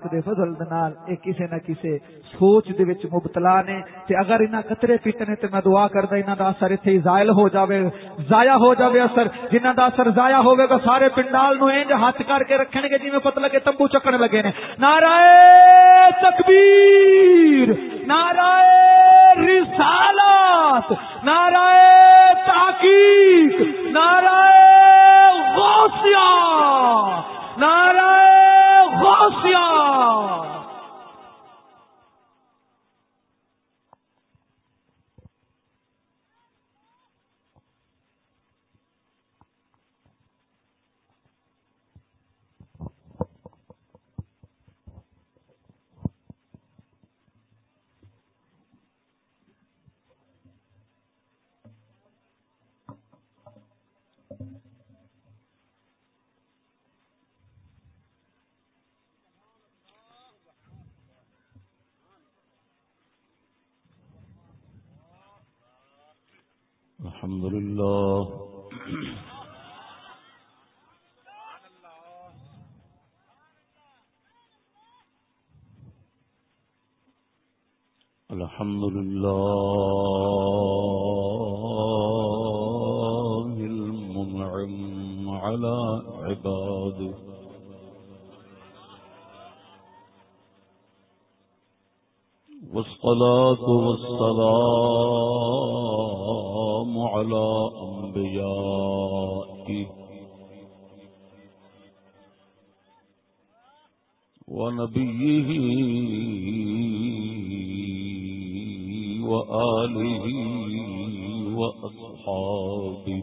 پاک دے فضل نال، اے کسے نہ کسے سوچ دے وچ مبتلا نے۔ تے اگر انہاں قطرے پیٹنے تے میں دعا کردا انہاں دا اثر ایتھے زائل ہو جاوے، ضائع ہو جاوے اثر۔ جنہاں دا اثر ضائع ہوے گا، سارے پنڈال نو انج ہاتھ کر کے رکھن گے، جویں پتہ لگے تمبو چکن لگے نے۔ نعرہ تکبیر، نعرہ رسالت نعرہ تحقیق، نعرہ غوثیہ، نعرہ غوثیہ الحمد لله الحمد لله المنعم على عباده والصلاة والسلام على أنبيائه. ونبيه وآله وأصحابه.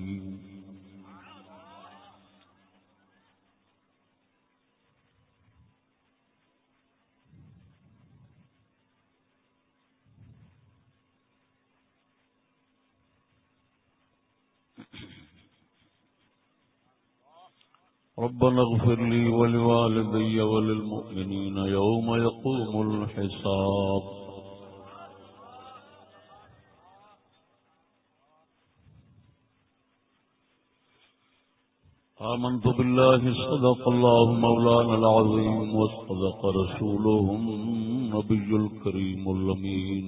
ربنا اغفر لي ولوالدي وللمؤمنين يوم يقوم الحساب. آمنت بالله صدق الله مولانا العظيم وصدق رسوله النبي الكريم اللمين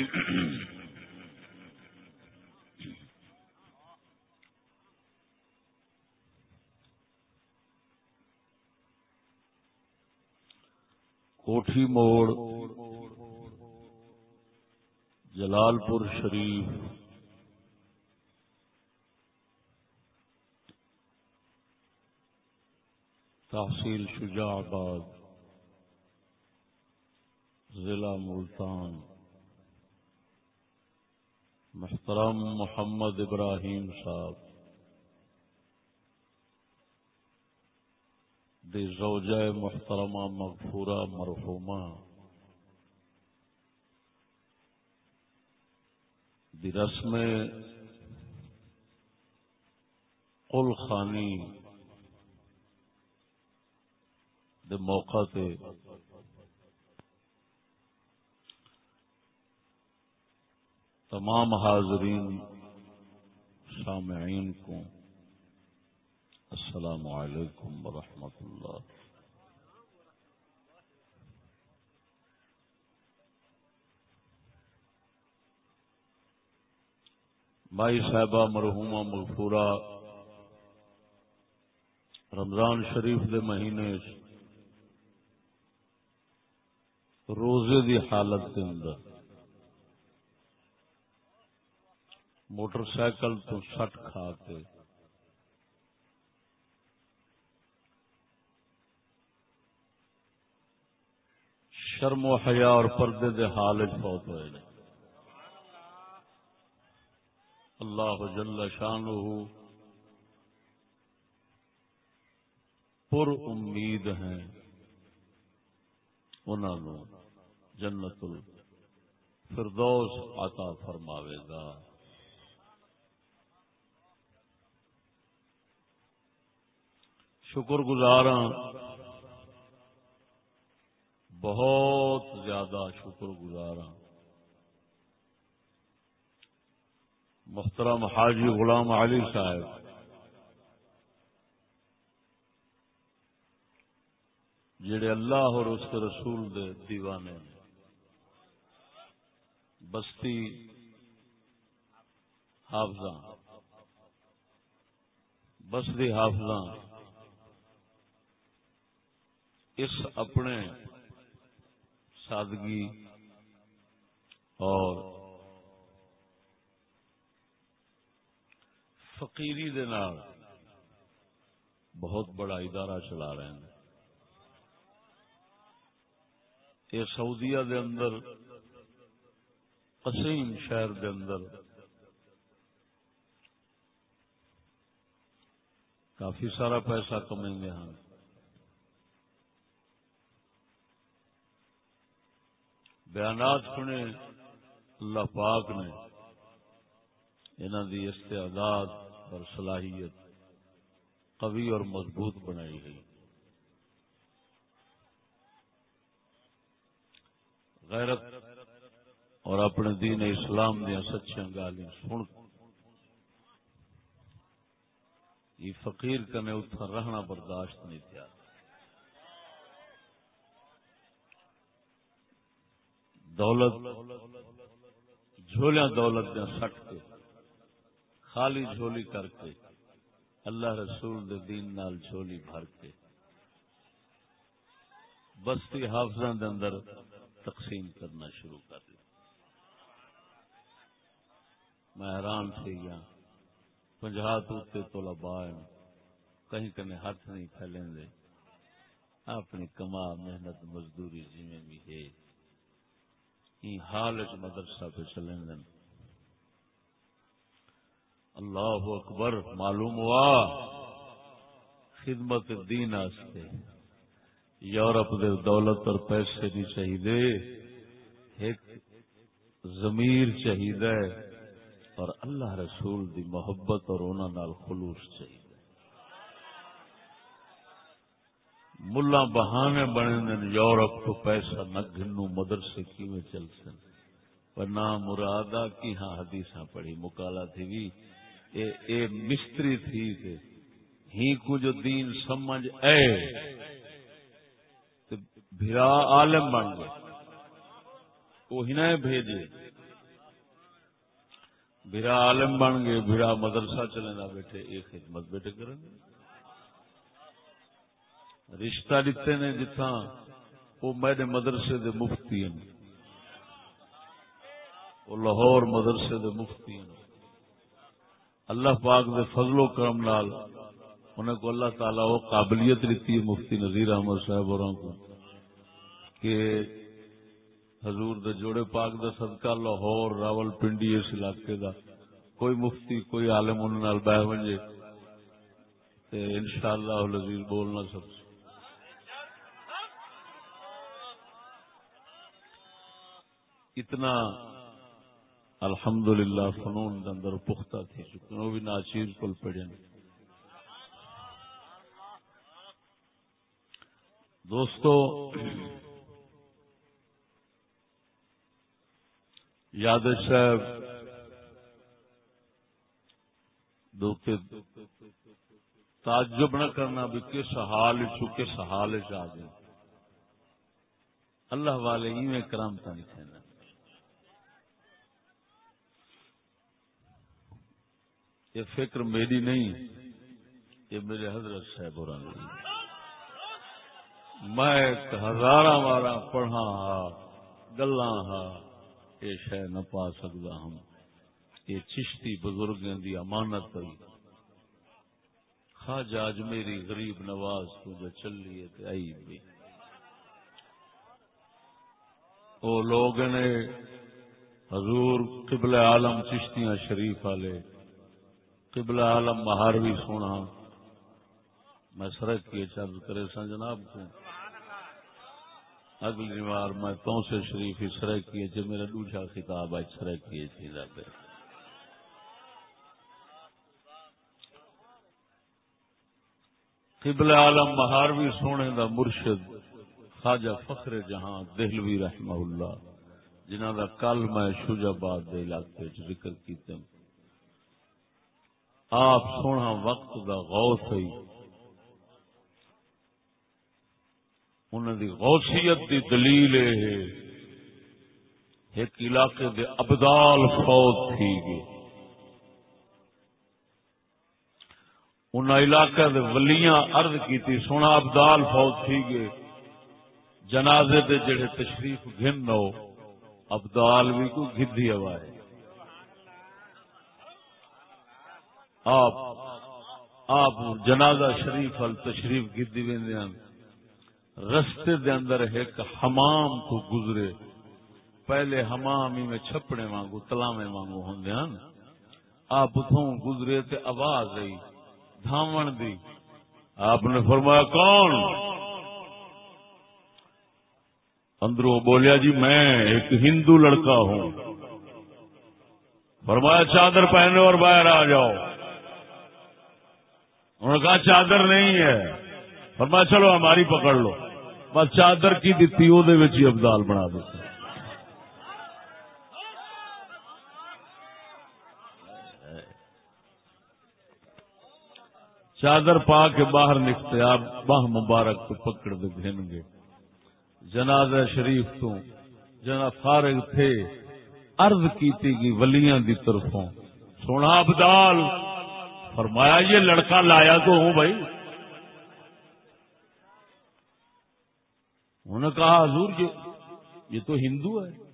کوٹھی موڑ جلال پور شریف۔ تحصیل شجاع آباد ضلع ملتان۔ محترم محمد ابراہیم صاحب، دی زوجہ محترمہ مغفورہ مرحومہ، دی رسم قل خانی دے موقع تے تمام حاضرین سامعین کو السلام علیکم ورحمۃ اللہ۔ مائی صاحبہ مرحومہ مغفورہ، رمضان شریف دے مہینے روزے دی حالت کے اندر موٹر سائیکل تو سٹ کھا کے۔ شرم و حیا اور پردے دے حال بہت ہوئے نے۔ اللہ جل شان پر امید ہیں۔ انہوں جنت الفردوس عطا فرماوے گا۔ شکر گزار ہاں۔ بہت زیادہ شکر گزار ہاں۔ محترم حاجی غلام علی صاحب۔ جڑے اللہ اور اس کے رسول دے دیوانے بستی حافظ بستی حافظ اس اپنے سادگی اور فقیری دے نال بہت بڑا ادارہ چلا رہے ہیں۔ یہ سعودیہ دے اندر، قسیم شہر دے اندر کافی سارا پیسہ کمیں گے ہاں۔ بیانات سنے، اللہ پاک نے انہوں دی استعداد اور صلاحیت قوی اور مضبوط بنائی گئی۔ غیرت اور اپنے دین اسلام دیا سچیاں گالیاں سن۔ یہ فقیر کنے اتنا رہنا برداشت نہیں تھا دولت، جھولیاں دولت دیا سٹ کے، خالی جھولی کر کے، اللہ رسول دے دین نال جھولی بھر کے، بستی حافظ دے اندر تقسیم کرنا شروع کر دیا۔ میں حیران تھی گیا۔ پنجہ توتے تو لبائن کہیں کہیں ہاتھ نہیں پھیلیں دے۔ اپنی کما محنت، مزدوری جی میں بھی ہے۔ حال چ مدرسہ پہ چلیں دن اللہ اکبر، معلوم ہوا۔ خدمت دین آستے یورپ دے دولت اور پیسے بھی چاہیے ایک ضمیر چاہیے اور اللہ رسول دی محبت اور انہوں نال خلوص چاہیے ملا بہانے بنے دن یورپ کو پیسہ نہ گنو مدرسے کیویں چل سن؟ پر نہ مرادا کی ہاں حدیث پڑھی مکالا تھی بھی۔ اے, اے مستری تھی کہ ہی کو جو دین سمجھ اے۔ تو بھرا عالم بن گئے۔ وہ ہی بھیجے۔ بھرا عالم بن گئے بھرا مدرسہ چلے نہ بیٹھے ایک خدمت بیٹھے کریں گے۔ رشتہ دیتے نے جتھا وہ میرے مدرسے دے مفتی ہیں۔ وہ لاہور مدرسے دے مفتی ہیں۔ اللہ پاک دے فضل و کرم نال انہیں کو اللہ تعالی وہ قابلیت دیتی ہے مفتی نذیر احمد صاحب اور کو کہ حضور دے جوڑے پاک دے صدقہ لاہور راول پنڈی اس علاقے دا کوئی مفتی، کوئی عالم انہوں بہ ونجے ان شاء اللہ بولنا سب سے اتنا الحمدللہ فنون کے اندر پختہ تھی چکے وہ بھی ناچیر کل پڑے دوستو، یاد صاحب تعجب نہ کرنا بھی کس حال چکے حال چ گئے اللہ والے ایویں کرامتا نہیں کہنا۔ یہ فکر میری نہیں، یہ میرے حضرت صاحب میں ہزار مارا پڑھا ہا گلا ہا، یہ شہ نہ پا سکتا ہوں یہ چشتی بزرگوں کی امانت ہوئی خواجہ اج میری غریب نواز تو جو چلی ہے آئی بھی۔ وہ لوگ نے حضور قبل عالم چشتیاں شریف والے قبل عالم مہار بھی سونا۔ میں سرک کیے چل کرے سن جناب کو۔ اگلی بار میں تو سے شریف ہی سرک کیے جو میرا دوسرا خطاب ہے سرک کیے جی چیزا پہ قبل عالم مہاروی سونے دا مرشد خواجہ فخر جہاں دہلوی رحمہ اللہ جنہ دا کل میں شوجاباد دے علاقے ذکر کیتے ہیں۔ آپ سونا وقت دا غوث ہے انہوں دی غوثیت دی دلیل ہے۔ ایک علاقے دے ابدال فوت تھی گئے۔ ان علاقے دے ولیاں عرض کیتی، سونا ابدال فوت تھی گئے۔ جنازے دے جڑے تشریف گھن نو ابدال بھی کو گدھی ہوا ہے۔ آپ آپ جنازہ شریف ال تشریف گدی ویندے رستے دے اندر ایک حمام کو گزرے۔ پہلے حمام ہی میں چھپڑے وانگو تلامے وانگو ہوندے ہیں آپ اتوں گزرے تے آواز آئی، دھاون دی۔ آپ نے فرمایا، کون؟ اندروں بولیا جی میں ایک ہندو لڑکا ہوں۔ فرمایا، چادر پہنے اور باہر آ جاؤ۔ انہوں نے کہا، چادر نہیں ہے۔ فرمایا، چلو ہماری پکڑ لو۔ بس چادر کی دیتی وہ ابدال بنا دیتے چادر پا کے باہر نکلتے، آپ باہ مبارک تو پکڑ دے گے۔ جنازہ شریف تو جنا فارغ تھے، عرض کیتی گی ولیاں دی طرفوں۔ سونا ابدال! فرمایا، یہ لڑکا لایا تو ہوں بھائی۔ انہوں نے کہا، حضور، یہ یہ تو ہندو ہے۔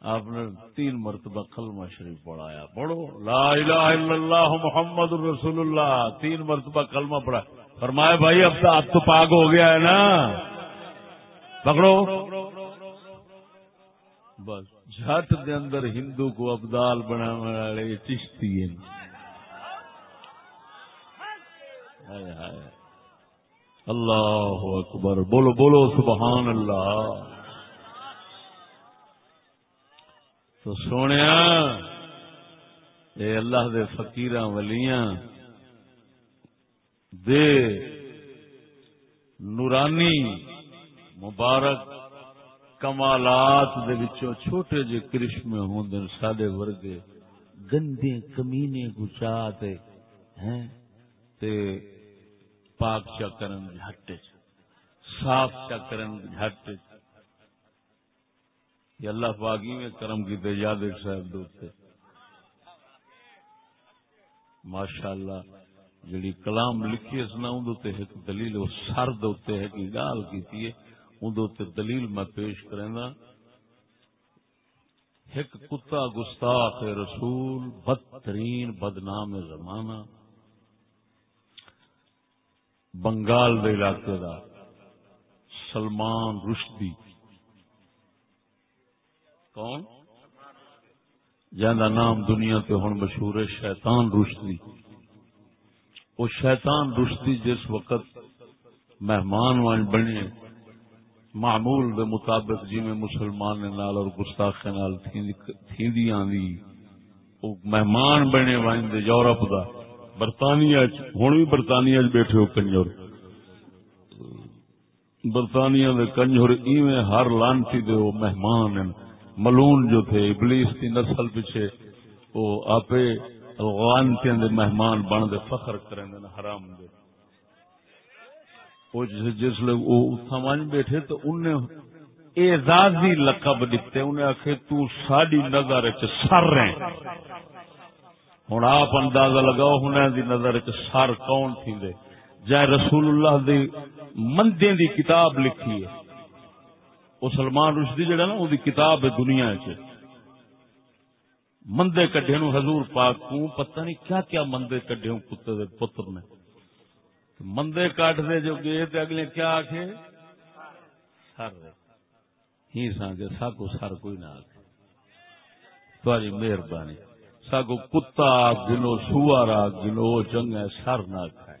آپ نے تین مرتبہ کلمہ شریف پڑھایا۔ پڑھو، لا الہ الا اللہ محمد الرسول اللہ۔ تین مرتبہ کلمہ پڑھا۔ فرمایا، بھائی، اب تو اب تو پاک ہو گیا ہے نا۔ پکڑو۔ بس۔ جھٹ دے اندر ہندو کو ابدال بنا والے چشتی ہیں۔ اللہ اکبر۔ بولو بولو، سبحان اللہ۔ تو سونے اے اللہ دے فقیر ولیاں، دے نورانی مبارک کمالات دے وچوں چھوٹے جے کرشمے ہوں دن سادے ورگے، گندے کمینے گچا تے ہیں؟ تے پاک چا چکرن جھٹ صاف چا چکرن جھٹ یہ اللہ پاکی میں کرم کی تے یاد صاحب دوتے ماشاء اللہ جڑی کلام لکھی اس نا اندو تے ایک دلیل، وہ سر دوتے ہے کہ گال کیتی ہے۔ اندو تے دلیل میں پیش کرنا ایک کتا گستاخ رسول، بدترین بدنام زمانہ، بنگال دے علاقے دا سلمان رشدی۔ کون؟ جہاں نام دنیا تے ہن مشہور ہے، شیطان رشدی۔ وہ شیطان رشدی جس وقت مہمان وان بنے معمول دے مطابق جی میں مسلمان نال اور گستاخ نال تھیندی آندی وہ مہمان بنے وائن دے یورپ دا۔ برطانیہ ہوں بھی برطانیہ بیٹھے ہو کنجور برطانیہ دے کنجور ایویں ہر لانتی دے وہ مہمان ہیں ملون جو تھے، ابلیس کی نسل پیچھے وہ آپ افغانتیاں دے مہمان بن دے فخر کریں دے، حرام دے۔ وہ جس لوگ وہ اتھا بیٹھے تو انہیں اعزازی لقب دیتے انہیں آخے تو ساڈی نظر چ سر رہے ہوں آپ اندازہ لگاؤ ہن دی نظر چ سر کون تھی دے۔ جائے رسول اللہ دی مندے دی کتاب لکھی ہے۔ وہ سلمان رشدی جڑا نا، وہ کتاب ہے دنیا چ مندے کڈے نو حضور پاک کو پتہ نہیں کیا کیا مندے کڈے کتے دے، پتر نے۔ مندے کٹ دے جو گئے تے اگلے کیا آخے سر۔ ہی سا کہ ساکو سر کوئی نہ آ تاری مہربانی۔ ساکو کتا آگ گنو سوار آگ گنو چنگا سر نہ کھائے۔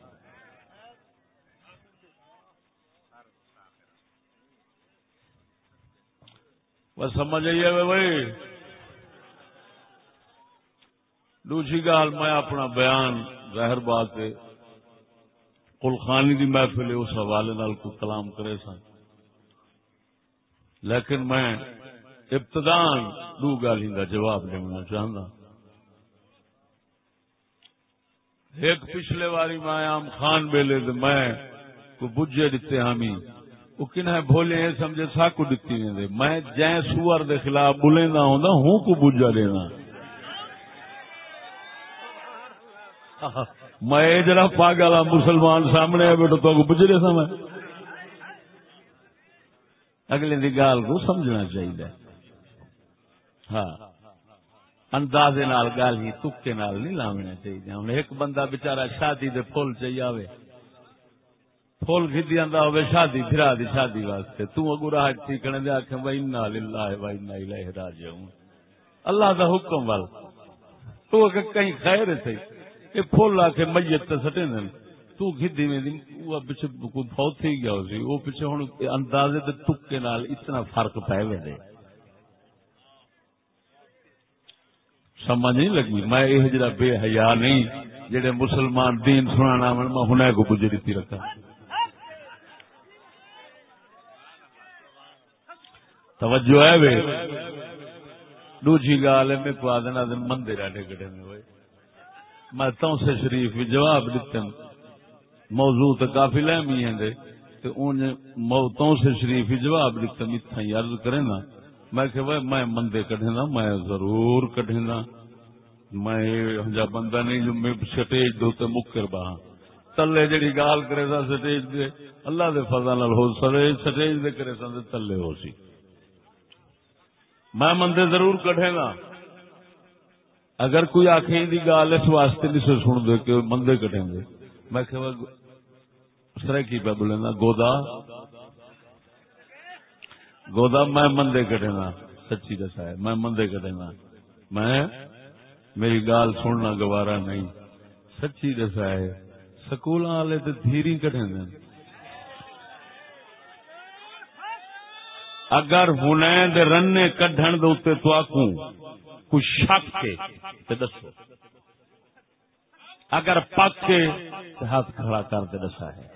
بس سمجھ آئیے بھائی؟ دوسری گال میں اپنا بیان ظاہر بات ہے۔ کلخانی کی محفل اس حوالے نال کو کلام کرے سن لیکن میں ابتدان دو گالی کا جواب دینا چاہتا ایک پچھلے واری میں آم خان بیلے میں کو بجے دیتے ہمیں وہ کنہیں بولے ہیں سمجھے ساکو دیتی نہیں دے۔ میں جائیں سور دے خلاف بولے نہ ہوں ہوں کو بجا لینا میں جرا پاگل ہوں مسلمان سامنے ہے بیٹا تو بجرے سا میں۔ اگلے دی گال کو سمجھنا چاہیے۔ ہاں۔ اندازے نال گال ہی، تکے نال نہیں لاونا چاہیے۔ ہوں ایک بندہ بچارا شادی دے پھول چاہیے آوے۔ پھول کھدی آندا ہوے شادی پھرا دی، شادی واسطے۔ تو اگو راہ تھی کنے دے آکھے و انا للہ و انا الیہ راجعون۔ اللہ دا حکم وال تو کہ کہیں خیر ہے یہ پھول آ کے میت تے سٹے دین تو کھدی میں دی وہ پیچھے کوئی بہت تھی گیا اسی وہ پیچھے ہن اندازے تے تکے نال اتنا فرق پے وے سمجھ نہیں لگی۔ میں یہ جڑا بے حیا نہیں، جڑے مسلمان دین سنانا من میں ہنے کو گجری رکھا۔ توجہ ہے وے۔ دوجی گال ہے، میں کو آدھنا دن مندے راٹے کٹے میں ہوئے۔ میں تو سے شریف جواب دیتے موضوع تو کافی لہمی ہیں دے۔ تو ان موتوں سے شریف ہی جواب دیتے میتھا یارد کریں نا۔ میں کہ وہ میں مندے کٹے نا میں ضرور کٹے نا میں جا بندہ نہیں جو میں سٹیج دو تے مکر بہا تلے جڑی گال کرے سا سٹیج دے۔ اللہ دے فضل ہو سٹیج سٹیج دے کرے سا تلے ہو سی۔ میں مندے ضرور کٹے گا اگر کوئی آخری دی گال اس واسطے نہیں سے سن دے کہ مندے کٹیں گے میں کہ سر کی پہ بولے نا، گودا گودا میں مندے کٹے گا ہاں، سچی دسا ہے، میں مندے کٹے گا ہاں۔ میں میری گال سننا گوارا نہیں۔ سچی دسا ہے سکول والے تو دھیری کٹے گا اگر ہن رنے کڈن دے تو آکوں کچھ شک کے تے دسو۔ اگر پک کے تے ہاتھ کھڑا کر دے دسا ہے۔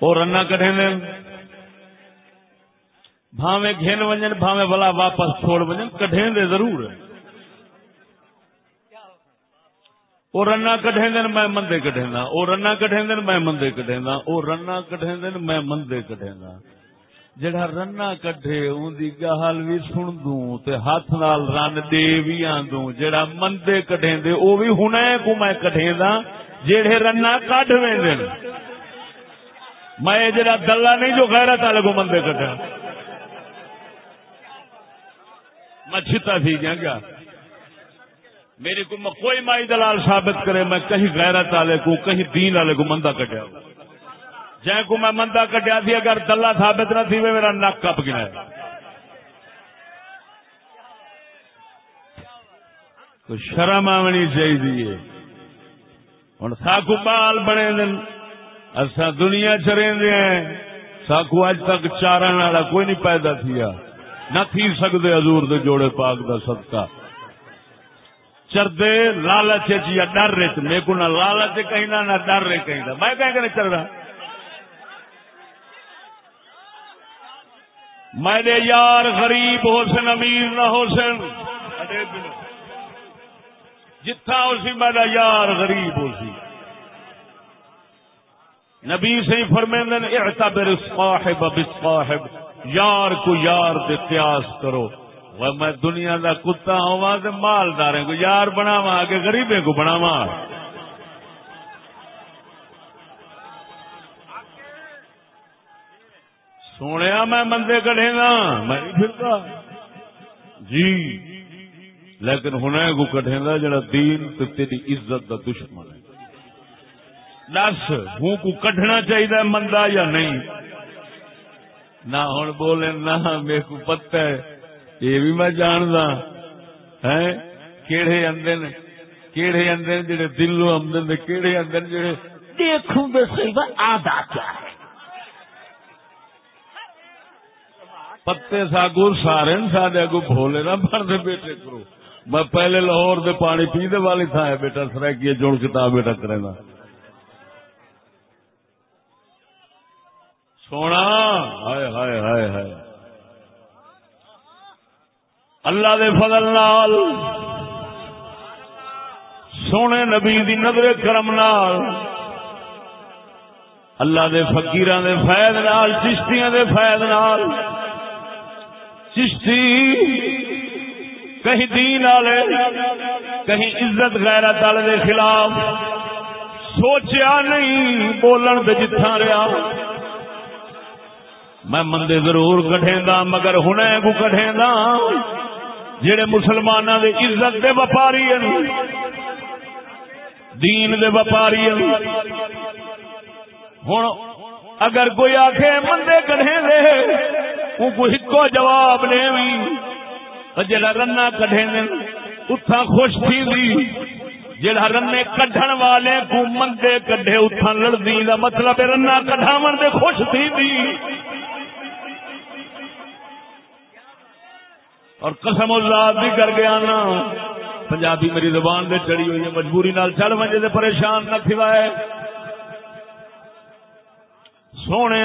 اور رنا کڈے نے؟ بھاوے گھن ونجن بھاوے بلا واپس چھوڑ ونجن کڈے دے ضرور۔ وہ رنا کٹے دن میں مندے کٹے وہ رنا کٹے دن میں مندے کٹے وہ رنا کٹے دن میں مندے کٹے جڑا رنا کڈے ان دی گال بھی سن دوں تے ہاتھ نال رن دے بھی آندوں، جڑا مندے کڈے دے او بھی ہنے کو میں کڈے دا جڑے رنا کڈ ویندے میں جڑا دلہ نہیں جو غیرت والے کو مندے کڈا میں چھتا تھی گیا گیا۔ میری کو کوئی مائی دلال ثابت کرے، میں کہیں غیرت والے کو کہیں دین والے کو مندہ کٹیا جائیں کو میں مندہ کٹیا تھی اگر دلہ ثابت نہ تھی میرا نک کپ گیا تو شرم آنی چاہیے ہوں ساکو بال بنے دن اصا دنیا چرے ہیں۔ ساکو اج تک چارن والا کوئی نہیں پیدا تھیا۔ نہ تھی سکتے حضور دے جوڑے پاک دا صدقہ۔ چردے، لالچ یا ڈر رہے میرے کو نہ لالچ کہیں نہ ڈر رہے کہیں میں کہیں کہ چل رہا میرے یار غریب ہو سن امیر نہ ہو سن جتھا ہو سی میرا یار غریب ہو سی نبی سے فرمیندن اعتبر صاحب بالصاحب، یار کو یار دے قیاس کرو۔ وہ میں دنیا دا کتا ہوا تے کو یار بناوا کہ غریبے کو بناوا سونے میں مندے کڑے گا؟ میں پھرتا جی۔ لیکن ہن کو کٹے گا جڑا دین تے تیری عزت دا دشمن ہے۔ دس ہوں کو کڈنا چاہیے مندا یا نہیں؟ نہ ہوں بولے، نہ میرے کو پتا ہے۔ یہ بھی میں جاندا۔ ہے کیڑے اندر کیڑے اندر جڑے دلوں آمدن کیڑے اندر جڑے دیکھوں تو صحیح آدھا کیا ہے؟ پتے ساگو، سارے سارے اگو بھولے نہ بڑھتے بیٹے کرو۔ میں پہلے لاہور دے پانی پینے والی تھا ہے بیٹا سرکی جوڑ کتاب بیٹا کرے گا سونا، ہائے ہائے ہائے ہائے۔ اللہ دے فضل نال، سونے نبی دی نظر کرم نال، اللہ دے فقیران دے فیض نال، چشتیاں دے فیض نال چشتی، کہیں دین والے، کہیں عزت غیرت والے دے خلاف سوچیا نہیں، بولن دے جتھا رہا میں مندے ضرور کٹے مگر ہن کو کٹے جڑے مسلمانوں دے عزت دے وپاری ہیں دین دے وپاری ہوں اگر کوئی آخ مندے کٹے دے کو ہکو جواب نے بھی جڑا رنا کڈے اتھا خوش تھی دی جڑا رنے کڈن والے کو مندے کڈے اتھا لڑدی، دا مطلب رنا کڈھاون دے خوش تھی دی اور قسم اللہ بھی کر گیا نا، پنجابی میری زبان دے چڑی ہوئی ہے، مجبوری نال چل مجھے دے پریشان نہ تھوائے سونے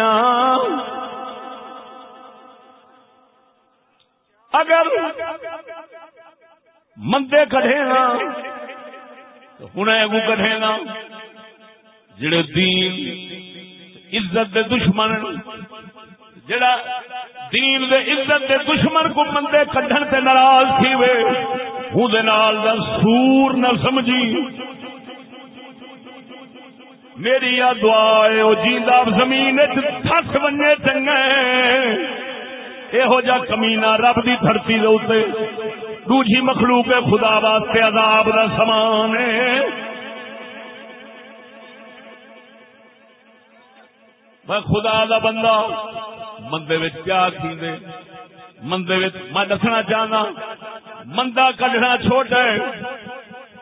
اگر مندے کٹے نا ہوں کٹے نا۔ جڑے دین، عزت دے دشمن جڑا دین دے عزت دے دشمن کو مندے کڈن تے ناراض تھی وے، ہوں نال دا سور نہ سمجھی۔ میری آ دعا ہے وہ جیندہ زمین تھس بنے چنگے۔ یہو جا کمینا رب دی دھرتی دے دوجی مخلوق خدا واسطے عذاب دا سامان میں خدا دا بندہ مندے کیا کھیندے مندے میں دسنا چاہنا۔ مندا کڈنا چھوٹا ہے۔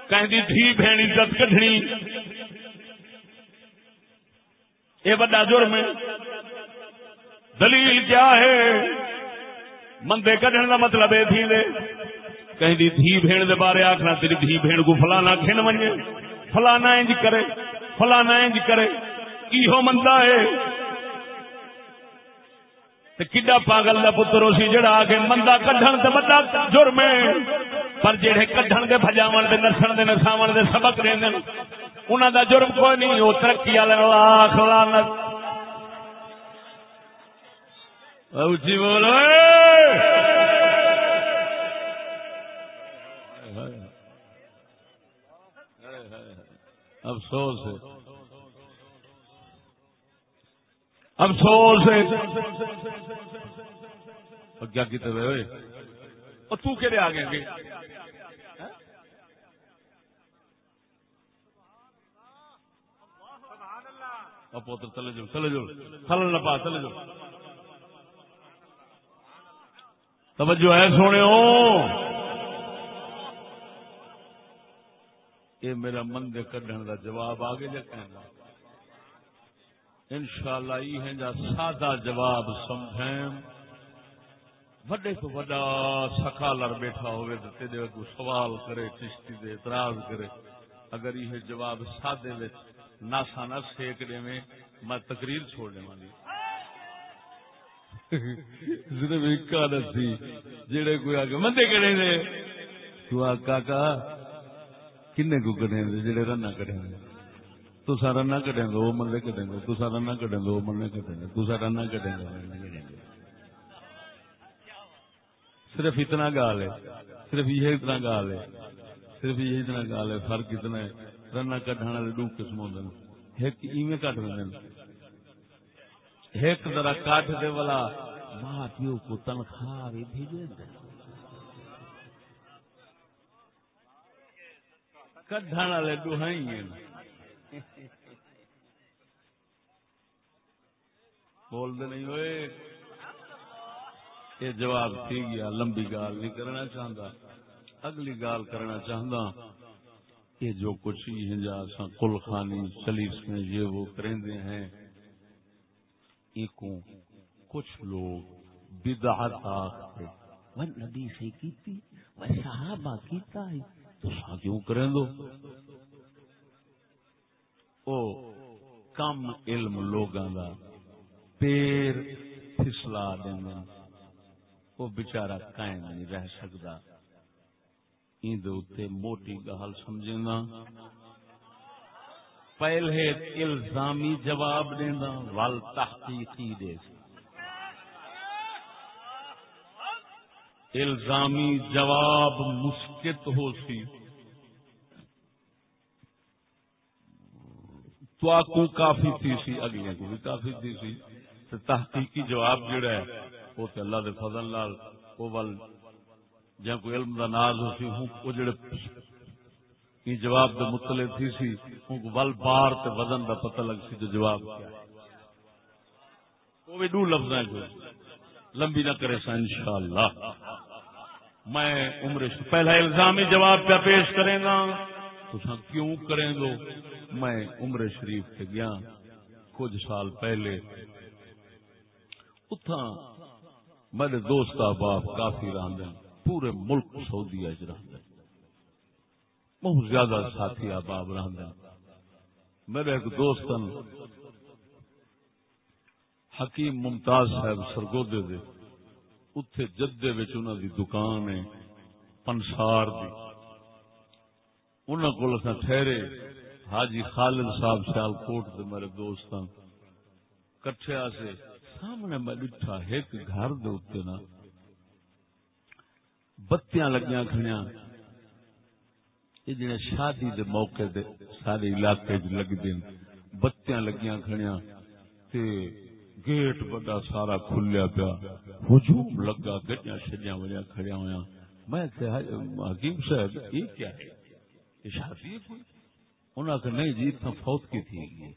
کہیں دھی بہنی عزت کڈنی یہ بڑا جرم ہے۔ دلیل کیا ہے؟ مندے کڈن کا مطلب یہ تھی دے۔ کہیں دی دھی بھیڑ دے بارے آخنا تیری دھی بھیڑ کو فلانا کھن منجے فلانا انج کرے، فلانا انج کرے۔ کیہو مندا ہے تے کڈا پاگل کا پتر اسی جڑا آ کے مندا کڈن تے بڑا جرم ہے پر جڑے کڈن دے بجاون دے نسن دے، نساون دے، سبق دین انہاں دا جرم کوئی نہیں وہ ترقی والے لاکھ لعنت۔ اچھی جی بولو۔ افسوس ہے۔ افسوس ہے۔ کیا کہتے ہوئے اور تو کہ آ گئے؟ پوتر، چلے جاؤ چلے جاؤ۔ تھل نہ پا، چلے جاؤ۔ توجہ ہے سونے یہ میرا من دے کڈن دا جواب آگے جا کہنا انشاءاللہ یہ ہے جا سادہ جواب سمجھیں۔ وڈے تو وڈا سکھا لر بیٹھا ہوئے تو تیرے کو سوال کرے، چشتی دے اعتراض کرے۔ اگر یہ جواب سادے وچ ناسا نہ سیک دے میں میں تقریر چھوڑنے والی صرف ایک عادت تھی جڑے کوئی آگے مندے کرے دے۔ تو آ کاکا کنے کو کٹیں دے جڑے رنا کٹیں دے۔ تو سارا نہ کٹیں دے، وہ مندے کٹیں دے۔ تو سارا نہ کٹیں دے، وہ مندے کٹیں دے۔ تو سارا نہ کٹیں دے صرف اتنا گال ہے، صرف یہ اتنا گال ہے، صرف یہ اتنا گال ہے، فرق اتنا ہے۔ رنا کٹانا دو قسم ہوتے ہیں ایک ایویں کٹ دیں ایک ذرا کاٹ دے والا ماں پیو کو تنخواہ بھی بھیجے دے۔ کڈھن والے ڈوہائی ہیں بول دے نہیں ہوئے۔ یہ جواب تھی گیا لمبی گال نہیں کرنا چاہتا اگلی گال کرنا چاہتا یہ جو کچھ جا کل خانی سلیس میں یہ وہ کریں ہیں۔ ایکوں کچھ لوگ بدعت آخر وہ نبی سے کیتی، وہ صحابہ کیتا ہے۔ تو سا کیوں کریں دو؟ او کم علم لوگاں دا پیر پھسلا دینا وہ بچارا قائم نہیں رہ سکتا اتنے موٹی گل سمجھنا۔ پہلے الزامی جواب دینا ول تحقیقی دے الزامی جواب مسکت ہو سی۔ تو آکو کافی تھی سی اگلے کو بھی کافی تھی سی۔ تو تحقیقی جواب جڑا ہے، وہ تو اللہ دے فضل لال وہ ول جہاں کوئی علم دا ناز ہو سی، ہوں، وہ جڑے یہ جواب دے مطلع تھی سی ہوں کو ول بار تے وزن دا پتہ لگ سی جو جواب کیا۔ وہ بھی دو لفظ ہیں کوئی۔ لمبی نہ کرے سا انشاءاللہ۔ میں عمر پہلا الزامی جواب پہ پیش کریں گا۔ تو کیوں کریں گو میں عمر شریف سے گیا۔ کچھ سال پہلے۔ اتھا میرے دوست احباب کافی راندے پورے ملک سعودی اج راندے بہت زیادہ ساتھی احباب راندے میرے ایک دوست حکیم ممتاز صاحب سرگودے دے۔ اتے جدے انہوں دی دکان ہے، پنسار دی۔ انہوں کو ٹھہرے۔ حاجی خالد صاحب سیال کوٹ دے میرے دوست کٹھے سے سامنے میں ڈٹھا ایک گھر دے اتنے نا۔ بتیاں لگیاں کھڑیاں۔ یہ جنہیں شادی دے موقع دے سارے علاقے لگ دیں بتیاں لگیاں کھڑیاں، تے گیٹ بڑا سارا کھلیا پیا۔ ہجوم لگا، گڈیاں شجیاں وجہ کھڑیا ہوا میں حکیم صاحب، یہ کیا ہے؟ یہ شادی ہے کوئی؟ انہوں نے نہیں جی اتنا فوت کی تھی۔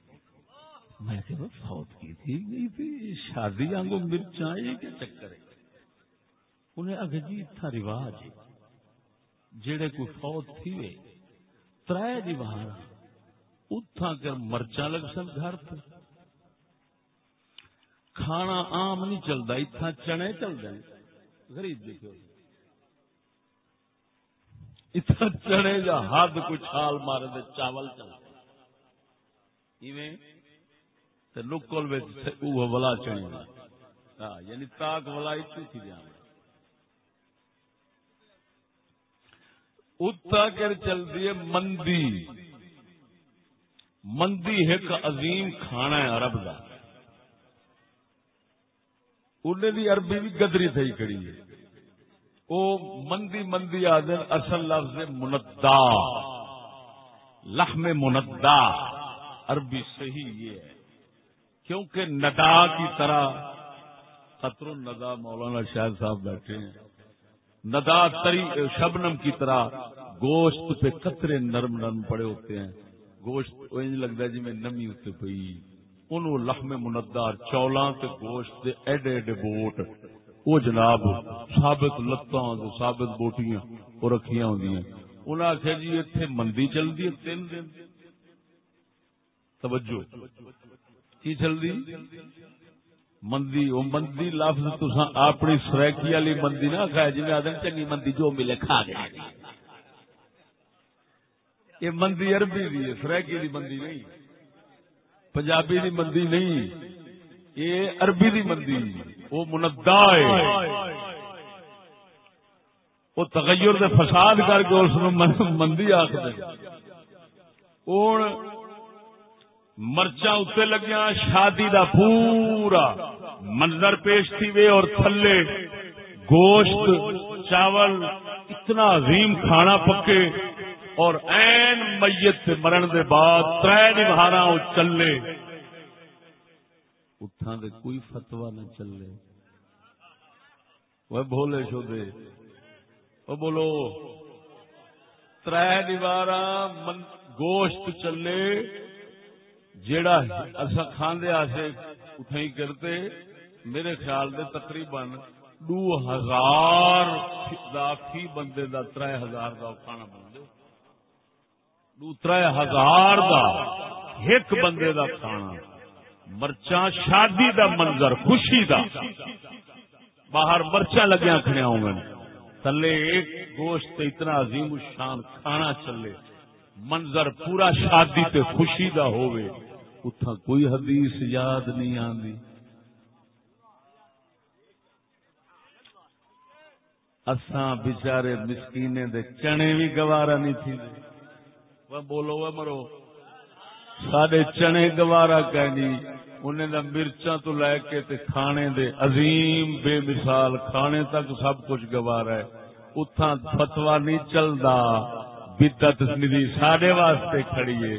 میں کہ فوت کی تھی؟ نہیں تھی شادی آنگو مرچا یہ کیا چکر ہے؟ انہیں اگر جی اتنا رواج ہے۔ جڑے کوئی فوت تھی وے ترائے دی باہر اتھا کر مرچا لگ سن گھر پہ کھانا آم نہیں چلتا اتنا چنے چلتے غریب دیکھو اتنا چنے جا حد کو چھال مارے دے چاول چل ایویں چلتے نکل ولا چنے۔ ہاں یعنی تاک ولا اتنی تھی جانا اتا کر چلتی ہے مندی۔ مندی ایک عظیم کھانا ہے عرب کا انہیں بھی عربی بھی گدری تھی کڑی ہے۔ وہ مندی مندی آدر اصل لفظ مندا۔ لحم مندا۔ عربی صحیح یہ ہے۔ کیونکہ ندا کی طرح قطر الندا مولانا شاہد صاحب بیٹھے ہیں۔ ندا تری شبنم کی طرح گوشت پہ قطرے نرم نرم پڑے ہوتے ہیں۔ گوشت لگتا ہے جی میں نمی اتنے پی انہوں لخم مندار چولاں تے گوشت دے ایڈے ایڈے بوٹ۔ وہ جناب، ثابت لتاں ثابت بوٹیاں وہ رکھیاں ہوندیاں۔ انہاں آخیا جی اتنے مندی چلتی ہے تین دن۔ توجہ۔ کی چلتی مندی وہ مندی لفظ تسا اپنی سریکی والی مندی نہ کھایا جی آدھے چنگی مندی جو ملے کھا گیا یہ مندی عربی دی ہے سریکی دی مندی نہیں پنجابی دی مندی نہیں یہ عربی دی مندی وہ مندا ہے وہ تغیر دے فساد کر کے اس مندی آخر ہوں مرچا اتنے لگیا شادی دا پورا منظر پیش تھی وے اور تھلے، گوشت، چاول، اتنا عظیم کھانا پکے اور این میت سے مرن دے بعد تر نبھارا وہ چلے۔ اتھا دے کوئی فتوا نہ چلے۔ وہ بولے شو دے وہ بولو تر دیوارا گوشت چلے۔ جیڑا اصا کھاندے آسے اتھائی کرتے، میرے خیال دے تقریباً دو ہزار دا فی بندے دا تر ہزار دا کھانا بن دو تر ہزار دا ایک بندے دا کھانا۔ مرچاں شادی دا منظر، خوشی دا۔ باہر مرچاں لگیا کھڑیا ہوں تلے ایک گوشت اتنا عظیم الشان کھانا چلے۔ منظر پورا شادی تے خوشی دا ہوئے اتھا کوئی حدیث یاد نہیں آندی۔ اساں بچارے مسکینے دے چنے بھی گوارا نہیں تھی۔ وہ بولو وہ مرو۔ سڈے چنے گوارا کہنی جی، انہیں دا مرچاں تو لے کے تے کھانے دے عظیم بے مثال، کھانے تک سب کچھ گوارا ہے۔ اتھا فتوا نہیں چلدا بدت ندی ساڈے واسطے کھڑیے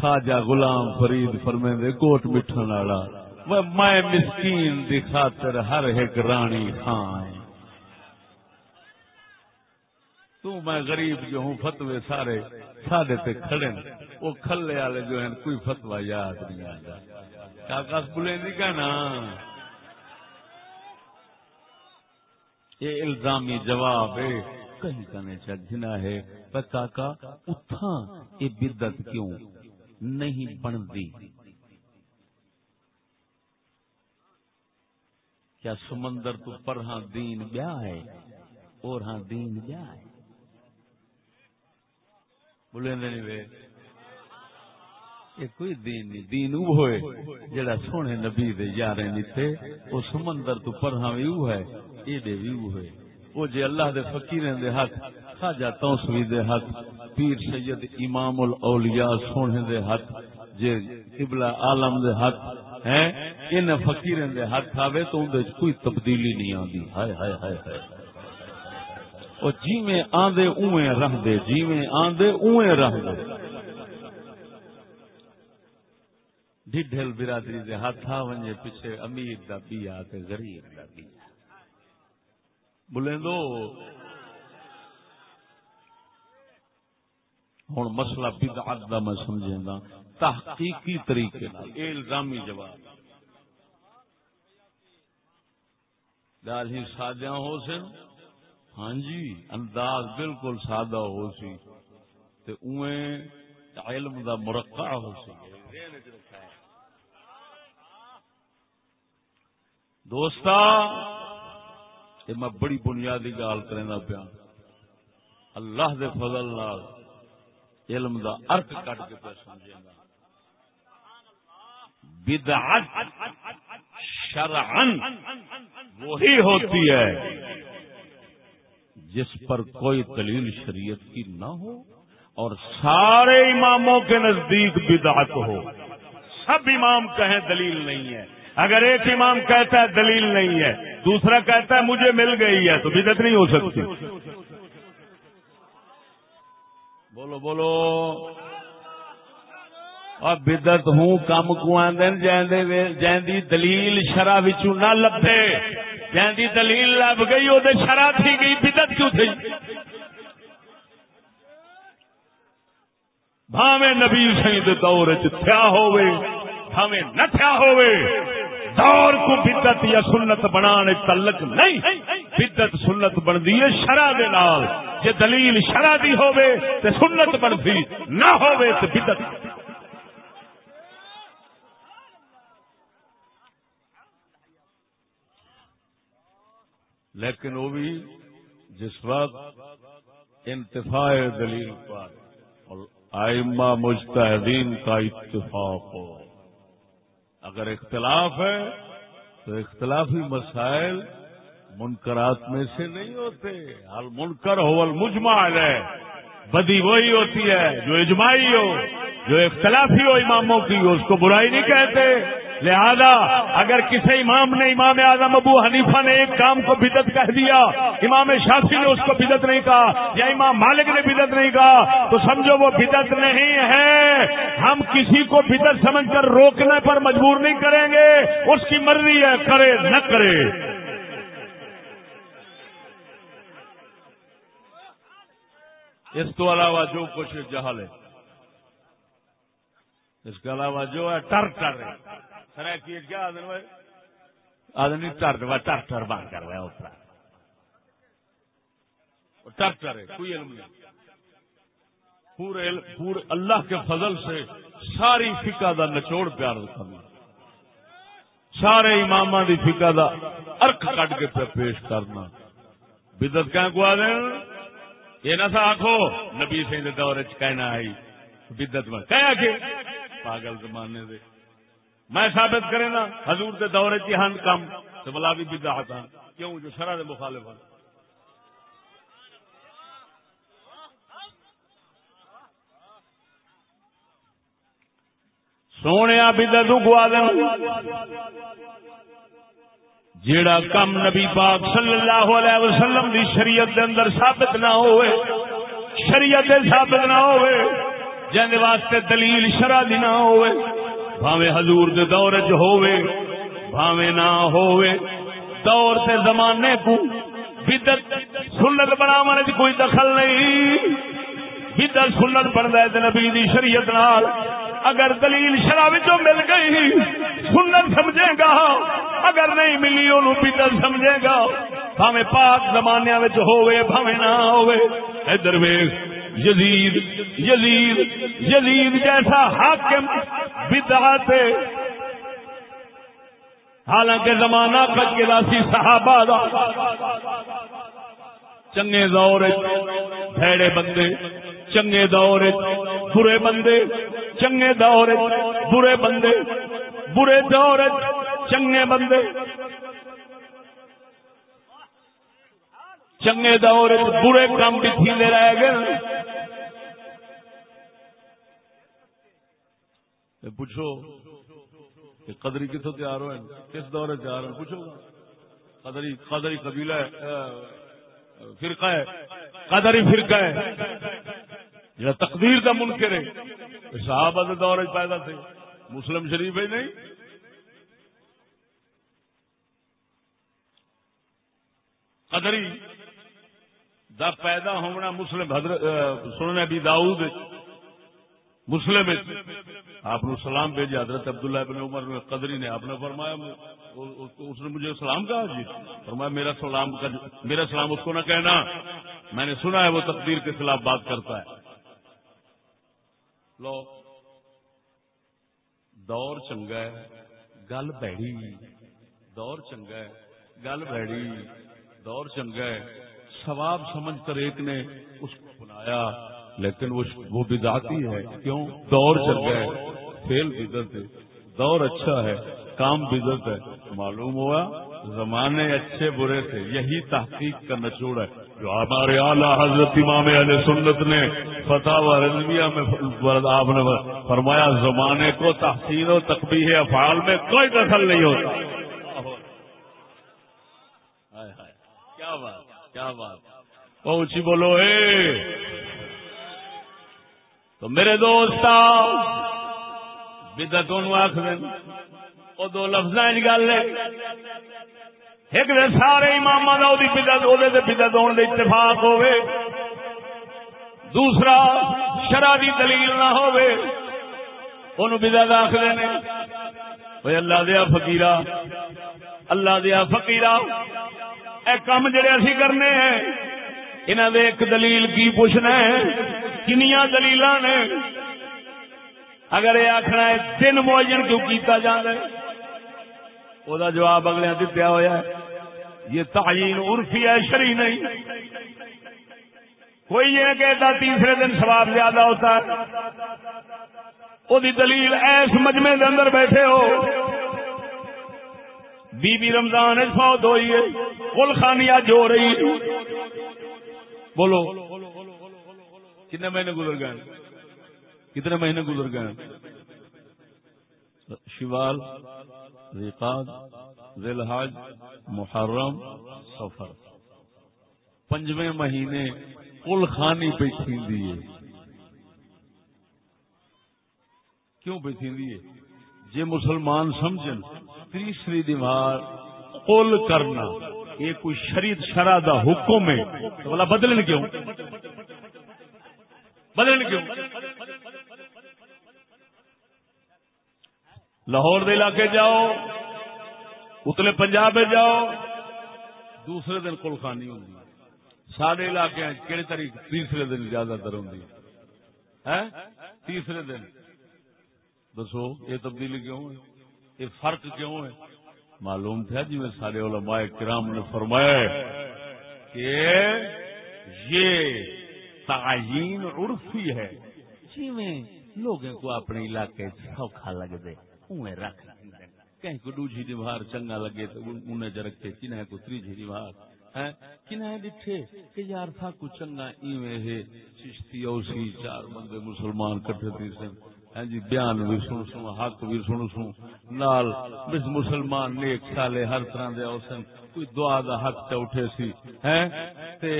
خواجہ غلام فرید فرمے دے گوٹ مٹھن والا، میں مسکین دی خاطر ہر ایک رانی خان تو میں غریب جو ہوں، فتوے سارے ساڈے تے کھڑے وہ کھلے والے جو ہیں، کوئی فتوا یاد نہیں آتا کاکا بلے نہیں کہنا۔ یہ الزامی جواب ہے۔ کہیں کہنے چجنا ہے۔ پر کاکا اتھا یہ بدت کیوں؟ نہیں بنتی۔ کیا سمندر تو پر ہاں دین بیا ہے اور ہاں دین بیا ہے؟ بولے نہیں وے۔ یہ کوئی دین نہیں، دین او ہوئے جڑا سونے نبی دے یارے نیتے وہ سمندر تو پرہاں بھی او ہے یہ دے بھی او ہوئے وہ جے اللہ دے فقیریں دے ہاتھ خواجہ توسوی دے ہاتھ، پیر سید امام الاولیاء سونے دے ہاتھ، جے قبلہ عالم دے ہاتھ، ہیں؟ ان فقیریں دے ہاتھ آوے تو ان دے کوئی تبدیلی نہیں آندی۔ ہائے ہائے ہائے ہائے۔ وہ جی میں آندے اویں رہ دے جی میں آندے اویں رہ دے ڈھل برادری دے ہاتھ آ ونجے پیچھے امیر دا بیا تے غریب دا بیا بلندو ہوں مسئلہ بدعت دا میں سمجھیں تحقیقی طریقے اے الزامی جواب۔ گال ہی سادیاں ہو سن ہاں جی انداز بالکل سادہ ہو سی۔ تے اویں علم دا مرقع ہو سی۔ دوستا، یہ میں بڑی بنیادی گال کرنا پیا۔ اللہ دے فضل نال علم دا ارک کٹ کے پہ سمجھے گا۔ بدعت شرعن وہی ہوتی ہے جس پر کوئی دلیل شریعت کی نہ ہو اور سارے اماموں کے نزدیک بدعت ہو۔ سب امام کہیں دلیل نہیں ہے۔ اگر ایک امام کہتا ہے دلیل نہیں ہے، دوسرا کہتا ہے مجھے مل گئی ہے تو بدت نہیں ہو سکتی۔ بولو بولو۔ اب بدت ہوں کم کو جی دلیل شرح نہ لبے جی دلیل لب گئی وہ شرح تھی گئی بدت کیوں تھی؟ بھاوے نبی سی دور چیا ہوئے بھاوے نہ تھیا ہوئے دور کو بدت یا سنت بنانے تعلق نہیں۔ بدت سنت بنتی ہے شرح دے نال۔ جے دلیل شرح دی ہوے تے سنت بنتی نہ ہوے تے بدت لیکن وہ بھی جس وقت انتفاع دلیل پر اور آئمہ مجتہدین کا اتفاق ہو، اگر اختلاف ہے تو اختلافی مسائل منکرات میں سے نہیں ہوتے۔ حل منکر ہو المجمع ہے۔ بدی وہی ہوتی ہے جو اجماعی ہو، جو اختلافی ہو اماموں کی، اس کو برائی نہیں کہتے۔ لہذا اگر کسی امام نے امام اعظم ابو حنیفہ نے ایک کام کو بدت کہہ دیا، امام شافی نے اس کو بدت نہیں کہا، یا امام مالک نے بدت نہیں کہا، تو سمجھو وہ بدت نہیں ہے۔ ہم کسی کو بدت سمجھ کر روکنے پر مجبور نہیں کریں گے۔ اس کی مرضی ہے، کرے نہ کرے۔ اس کے علاوہ جو کچھ جہل ہے۔ اس کے علاوہ جو ہے، ٹر ٹر سر کیا دن آدمی ٹر ٹر ٹر بند کر رہا اترا ٹر ٹر ہے، کوئی علم نہیں۔ پورے پورے اللہ کے فضل سے ساری فقہ دا نچوڑ پیار کرنا سارے امام دی فقہ دا ارک کٹ کے پیش کرنا۔ بدت کہیں کو آ آدھے یہ نہ سا آخو نبی سے دور چ کہنا آئی بدت میں کہا کہ پاگل زمانے دے۔ میں ثابت کرے نا، حضور دے دور چ ہن کم تو بلا بھی بدا بدعت کیوں؟ جو شرح دے مخالف ہیں سونے بدت گوا جیڑا کم نبی پاک صلی اللہ علیہ وسلم دی شریعت دے اندر ثابت نہ ہوئے، شریعت دے ثابت نہ ہوئے، جن واسطے دلیل شرع دی نہ ہوئے، بھاوے حضور دے دور چ ہوئے، بھاوے نہ ہوئے، دور سے زمانے کو بدت سنت بناون وچ کوئی دخل نہیں بدت سنت بندا ہے نبی دی شریعت نال اگر دلیل شرح مل گئی، سنت سمجھے گا۔ اگر نہیں ملی ان پیتل سمجھے گا۔ بھاوے پاک زمانے ہوئے بھاوے نہ ہوئے ادھر یزید یزید یزید جیسا حاکم، بدعت حالانکہ زمانہ کچ کے راسی صحابہ دا۔ چنگے دور بھڑے بندے، چنگے دور برے بندے۔ چنگے دور برے بندے، برے دور چنگے بندے۔ چنگے دور برے کام بھی تھیلے رہ گئے۔ پوچھو کہ قدری کتوں تیار ہوئے کس دور تیار ہوئے پوچھو۔ قدری قدری قبیلہ ہے۔ فرقہ ہے۔ قدری فرقہ ہے۔ جا تقدیر کا منکر ہے۔ صحابہ کے دور پیدا تھے۔ مسلم شریف ہے نہیں؟ قدری دا پیدا ہونا مسلم حضرت سننے بھی داؤد، مسلم آپ نے سلام بھیجا حضرت عبداللہ بن عمر نے قدری نے آپ نے فرمایا اس نے مجھے سلام کہا جی۔ فرمایا، میرا سلام میرا سلام اس کو نہ کہنا۔ میں نے سنا ہے وہ تقدیر کے خلاف بات کرتا ہے۔ لو دور چنگا ہے گل بہڑی دور چنگا ہے گل بہڑی دور چنگا ہے ثواب سمجھ کر ایک نے اس کو بنایا لیکن وہ بداتی ہے کیوں دور چنگا ہے فیل بدت دور اچھا ہے کام بدت ہے۔ معلوم ہوا، زمانے اچھے برے تھے، یہی تحقیق کا نچوڑ ہے۔ جو ہمارے اعلیٰ حضرت امام علیہ سنت نے فتح و رضویہ میں آپ نے فرمایا، زمانے کو تحسین و تقبیح افعال میں کوئی دخل نہیں ہوتا۔ کیا بات کیا بات۔ پہنچی بولو، اے۔ تو میرے دوست بدتوں آخ دیں۔ وہ دو لفظ گل ہے ایک دن سارے امام بدت ہونے اتفاق ہوئے دوسرا شرح کی دلیل نہ ہوئے بدت آخر نے اللہ دیا فکیرا اللہ دیا فکیرا اے کام جڑے اسی کرنے ہیں انہوں نے ایک دلیل کی پوچھنا ہے؟ کنیا دلیل نے؟ اگر یہ آخنا ہے تین موجن کیوں کیتا جانا ہے؟ وہ جواب اگلے دیا ہوا ہے۔ یہ تعین عرفی ہے شری نہیں۔ کوئی یہ کہتا تیسرے دن سواب زیادہ ہوتا ہے۔ وہ دلیل ایس مجمے کے اندر بیٹھے ہو۔ بی بی رمضان فوت ہوئی ہے۔ کل خانیاں جو رہی۔ بولو، کتنے مہینے گزر گئے؟ کتنے مہینے گزر گئے؟ شوال، ریقاد ذلحاج محرم، سفر۔ پنجویں مہینے کل خانی پہ تھیندی ہے۔ کیوں پہ تھیندی ہے؟ جے مسلمان سمجھن، تیسری دیوار کل کرنا، یہ کوئی شرید شرح دا حکم ہے۔ بلا بدلن کیوں؟ بدلن کیوں؟ لاہور دے علاقے جاؤ، اتلے پنجاب جاؤ، دوسرے دن کل خانی ہوں سارے علاقے کہڑے تاریخ تیسرے دن زیادہ تر ہوں تیسرے دن۔ دسو، یہ تبدیلی کیوں ہے؟ یہ فرق کیوں ہے؟ معلوم تھا جی میں سارے علماء کرام نے فرمایا کہ یہ تعین عرفی ہے۔ جی میں لوگوں کو اپنے علاقے سوکھا لگتے اوے رکھ کہیں کو دوجی نبھار چنگا لگے تو انہیں چ رکھے کنہیں کو تیجی نبھار کنہیں ڈٹھے کہ یار تھا کو چنگا ایویں ہے، چشتی اوسی چار بندے مسلمان کٹھے تھی سن۔ ہاں جی بیان بھی سن سن، حق بھی سن سن۔ نال بس مسلمان نیک سالے ہر طرح دے اوسن کوئی دعا دا حق تے اٹھے سی ہیں تے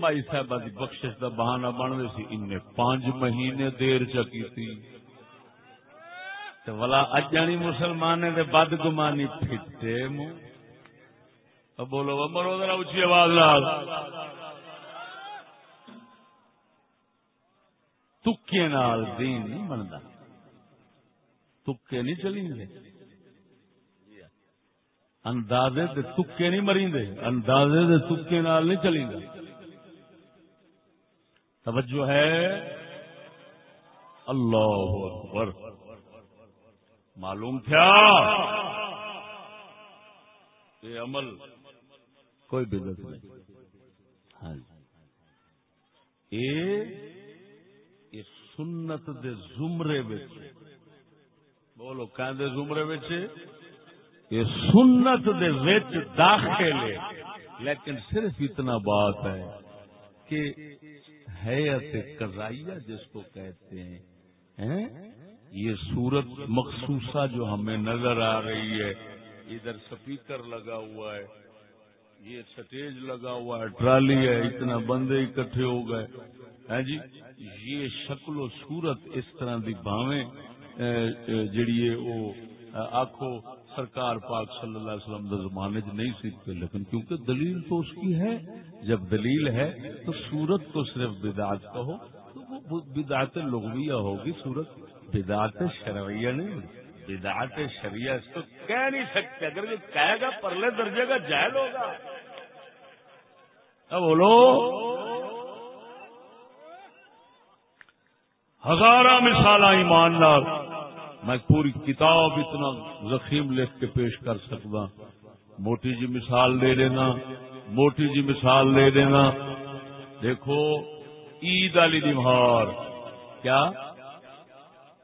مائی صاحبہ دی بخشش دا بہانہ بن دے سی۔ ان نے پانچ مہینے دیر چکی تھی ولا اجانی مسلمان دے بد گمانی پھٹے منہ بولو مرو ذرا اچھی آواز لال تکے نال دین نہیں بنتا تکے نہیں چلی دے اندازے دے تکے نہیں مری دے اندازے دے تکے نال نہیں چلی دے توجہ ہے۔ اللہ اکبر۔ معلوم تھا۔ یہ عمل کوئی بدت نہیں۔ ہاں جی۔ یہ سنت دے زمرے بچ بولو کہ زمرے بچ یہ سنت دے وچ داخل ہے۔ لیکن صرف اتنا بات ہے کہ حیت قضائیہ جس کو کہتے ہیں؟ یہ صورت مخصوصہ جو ہمیں نظر آ رہی ہے، ادھر سپیکر لگا ہوا ہے، یہ سٹیج لگا ہوا ہے، ٹرالی ہے، اتنا بندے اکٹھے ہو گئے۔ ہاں جی یہ شکل و صورت اس طرح کی باویں جڑی ہے وہ آخو سرکار پاک صلی اللہ علیہ وسلم زمانے چ نہیں سیکھتے لیکن کیونکہ دلیل تو اس کی ہے، جب دلیل ہے تو سورت تو صرف بدعت کہو تو بدعت لغویہ ہوگی سورت بدعت شرعیہ نہیں بدعت شریعہ اس کو کہہ نہیں سکتے۔ اگر یہ کہے گا، پرلے درجے کا جائل ہوگا۔ اب بولو۔ ہزارہ مثال ایماندار میں پوری کتاب اتنا زخیم لکھ کے پیش کر سکتا۔ موٹی جی مثال لے لینا موٹی جی مثال لے لینا دیکھو، عید علی نمہار کیا؟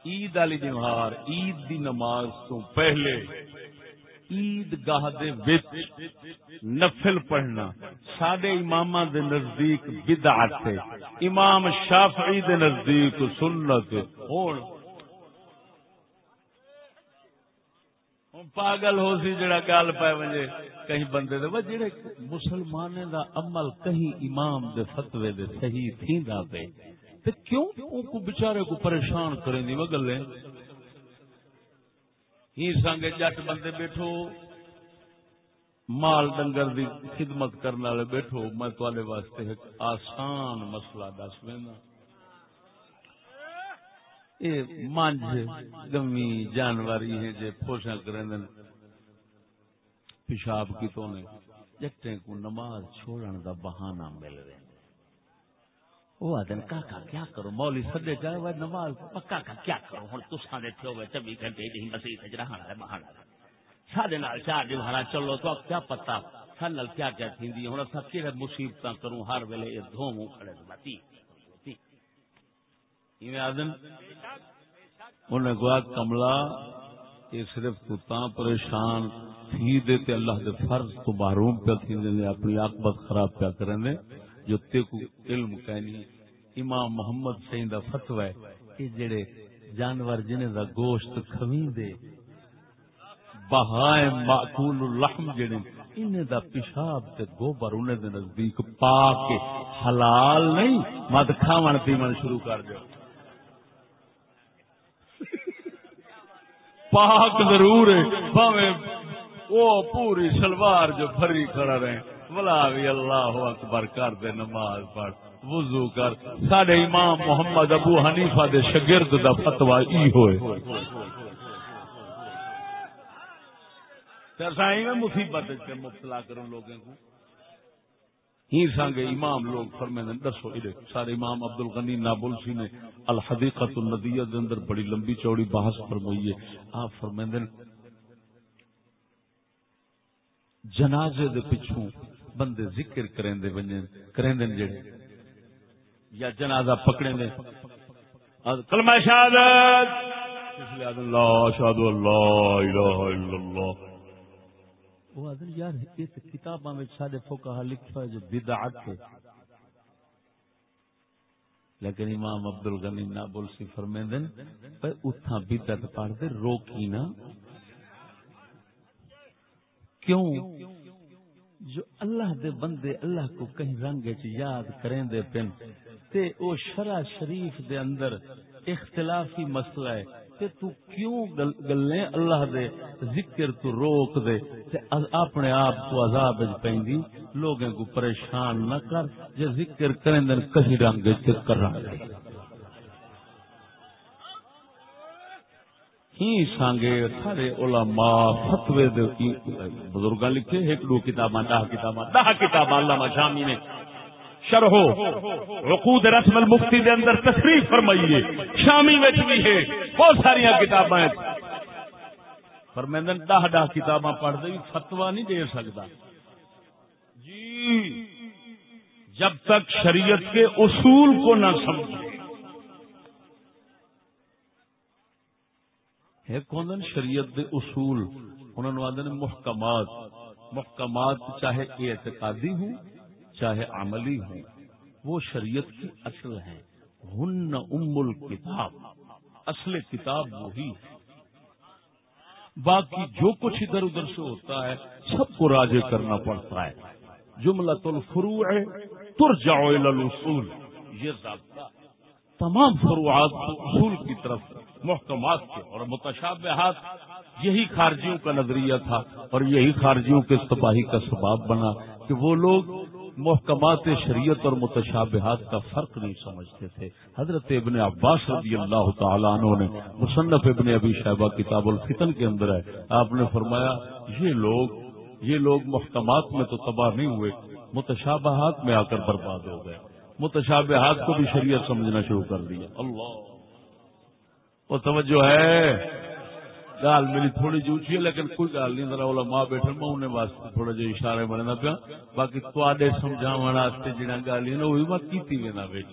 عید علی نمہار عید دی نماز تو پہلے عید گاہ دے وچ نفل پڑھنا۔ سڈے امام دے نزدیک بدعت ہے۔ امام شافعی دے نزدیک سنت۔ ہوں پاگل ہو سی جڑا گل پہ وجے کہیں بندے دے۔ وہ جڑے مسلمان دا عمل کہیں امام دے فتوی دے صحیح تھیندا پے۔ تے کیوں ان کو بیچارے کو پریشان کریں دی وہ گلیں ہی سنگ جٹ بندے بیٹھو، مال ڈنگر دی خدمت کرنے والے بیٹھو، میں تے واسطے ایک آسان مسئلہ دس دینا یہ مانج گمی جانور ہیں جی پوشا کریں پیشاب کی تو نے جٹے کو نماز چھوڑن دا بہانہ مل رہے وہ آدھے کاکا کیا کرو مولی سدے جائے وہ نماز پکا کا کیا کرو ہوں تسا دیکھے ہوئے چوبی گھنٹے جی مسیح رہنا ہے بہانا سارے نال چار دیوارا چلو تو کیا پتا سن کیا کیا تھی ہوں اصا کہڑے مصیبت کروں؟ ہر ویلے یہ دھو منہ کھڑے باتی آدم انہیں گوا کملا، یہ صرف تو تا پریشان تھی دے تے اللہ دے فرض تو محروم پہ تھی دے اپنی عاقبت خراب پہ کرنے جو تے کو علم کہنی، امام محمد سین دا فتوی ہے کہ جڑے جانور جنے دا گوشت کھویں دے، بہائے معقول اللحم جڑے انہیں دا پیشاب تے گوبر انہیں دے نزدیک پاک حلال نہیں، مد کھاون پیمن شروع کر دیو۔ پاک ضرور ہے باویں وہ پوری سلوار جو بھری کھڑا رہے۔ بلا بھی اللہ اکبر کر دے نماز پڑھ، وضو کر۔ سڈے امام محمد ابو حنیفہ دے شگرد دا فتوا ای ہوئے۔ ترسائی میں مصیبت مبتلا کروں لوگوں کو۔ ہی سانگے امام لوگ فرمے دسو ادھر سارے امام عبد الغنی نابلسی نے الحدیقت الندیہ دے اندر بڑی لمبی چوڑی بحث فرمائی ہے۔ آپ فرمیندے جنازے دے پچھوں بندے ذکر کریں دے ونجن کریں دے جڑے۔ یا جنازہ پکڑیں دے کلمہ شہادت۔ اس اللہ اللہ الہ الا اللہ۔ وہ یار، اس کتاباں لکھا ہے جو بدعت ہے۔ لیکن امام عبد الغنی نہ بول سی فرمیندن پر اتھا بدعت پڑھ دے روکی نا۔ کیوں؟ جو اللہ دے بندے اللہ کو کہیں رنگ یاد کریں دے پن، تے او شرع شریف دے اندر اختلافی مسئلہ ہے، تے تو کیوں گلیں اللہ دے ذکر تو روک دے، تے اپنے آپ کو عذاب وچ پیندی لوگوں کو پریشان نہ کر، جے ذکر کریں دن کہیں رنگ تے کراں گے ہی سانگے سارے علماء فتوی دے بزرگاں لکھے ایک دو کتاباں، دہ کتاباں دہ کتاباں علامہ شامی نے۔ شرحو رقود رسم المفتی دے اندر تصریف فرمائیے۔ شامی وچ بھی ہے، بہت ساری کتاباں فرمیندن دہ دہ کتاباں پڑھ دے فتوا نہیں دے سکتا۔ جی جب تک شریعت کے اصول کو نہ سمجھے۔ ایک ہوں شریعت دے اصول، انہوں نے آدھے محکمات محکمات چاہے اعتقادی ہوں، چاہے عملی ہوں، وہ شریعت کی اصل ہے ہن ام الکتاب، اصل کتاب وہی ہے۔ باقی جو کچھ ادھر ادھر سے ہوتا ہے، سب کو راجے کرنا پڑتا ہے۔ جملہ الفروع ہے تر جاؤ الاصول یہ ضابطہ۔ تمام فروعات اصول کی طرف، محکمات کے اور متشابہات، یہی خارجیوں کا نظریہ تھا اور یہی خارجیوں کے تباہی کا سباب بنا کہ وہ لوگ محکمات شریعت اور متشابہات کا فرق نہیں سمجھتے تھے۔ حضرت ابن عباس رضی اللہ تعالیٰ عنہ نے مصنف ابن ابی شہبہ کتاب الفتن کے اندر ہے، آپ نے فرمایا، یہ لوگ یہ لوگ محکمات میں تو تباہ نہیں ہوئے، متشابہات میں آ کر برباد ہو گئے۔ متشابہات کو بھی شریعت سمجھنا شروع کر دیا۔ اللہ۔ وہ توجہ ہے۔ گال میری تھوڑی جی اچھی ہے، لیکن کوئی گال نہیں، ذرا علماء بیٹھے میں انہیں واسطے تھوڑا جہا اشارے بننا پیا۔ باقی تے سمجھا واسطے جہاں گالی نا وہی میں کیتی لینا بیٹھ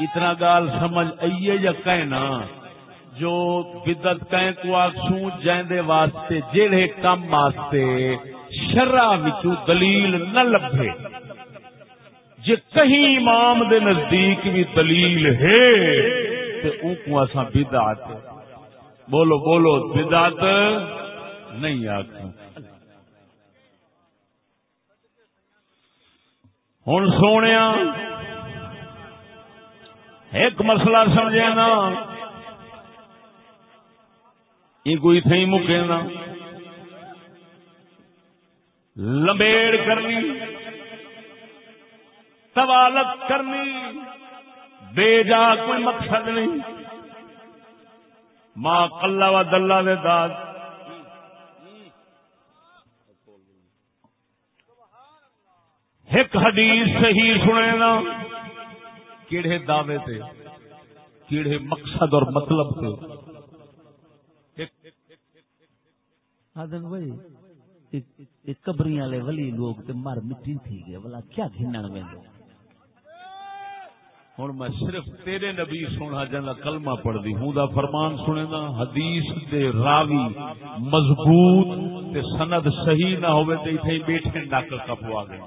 اتنا گال سمجھ آئیے یا کہنا جو بدت کہیں کو آخسوں جائیں واسطے جہے کم واسطے شرع وچوں دلیل نہ لبھے۔ جے کہیں امام دے نزدیک بھی دلیل ہے، تے اون کو اساں بدعت۔ بولو بولو، بدعت نہیں آخ ہوں سونے ایک مسئلہ سمجھے نا۔ یہ کوئی تھی مکے نا۔ لمبیڑ کرنی۔ سوالت کرنی۔ بے جا کوئی مقصد نہیں۔ ماں کلا و دلہ دے داد۔ ایک حدیث صحیح سنے نا۔ کیڑے دعوے تھے کیڑے مقصد اور مطلب تھے آدم بھائی قبری والے ولی لوگ تے مر مٹی تھی گئے۔ بلا کیا گھنن میں ہوں میں صرف تیرے نبی سونا جانا کلمہ پڑھ دی ہوں دا فرمان سنے نا، حدیث دے راوی مضبوط تے سند صحیح نہ ہوئے تے ایتھے بیٹھے نک کپوا گئے۔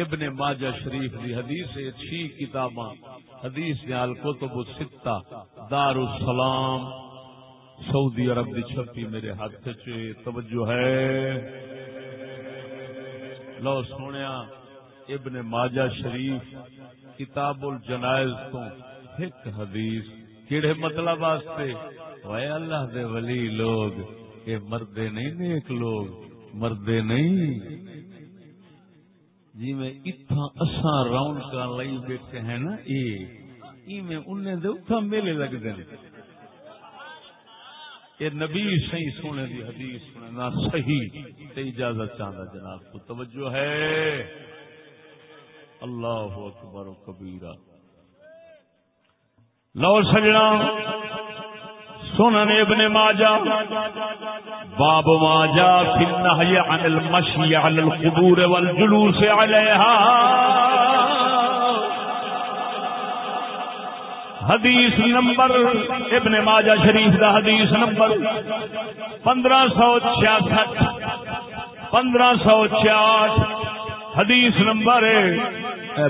ابن ماجہ شریف دی حدیث ہے چھ کتاباں، حدیث نال کتب الستہ دار السلام سعودی عرب دی چھپی میرے ہاتھ چ توجہ ہے۔ لو سونیا ابن ماجہ شریف کتاب الجنائز تو ایک حدیث کیڑے مطلب واسطے؟ وے اللہ دے ولی لوگ یہ مردے نہیں نیک لوگ، مردے نہیں۔ جی میں اتھا اساں رونق لئی بیٹھے ہیں نا، اے ای میں انہیں دے اتھا میلے لگ دے یہ نبی صحیح سونے دی حدیث سننا صحیح تے اجازت چاہتا جناب کو توجہ ہے۔ اللہ اکبر و کبیرہ۔ لو سجنا، سنن ابن ماجہ، باب ماجہ فی النہی عن المشی علی القبور والجلوس علیہا۔ حدیث نمبر، ابن ماجہ شریف دا حدیث نمبر پندرہ سو چھیاسٹھ۔ پندرہ سو چھیاٹھ حدیث نمبر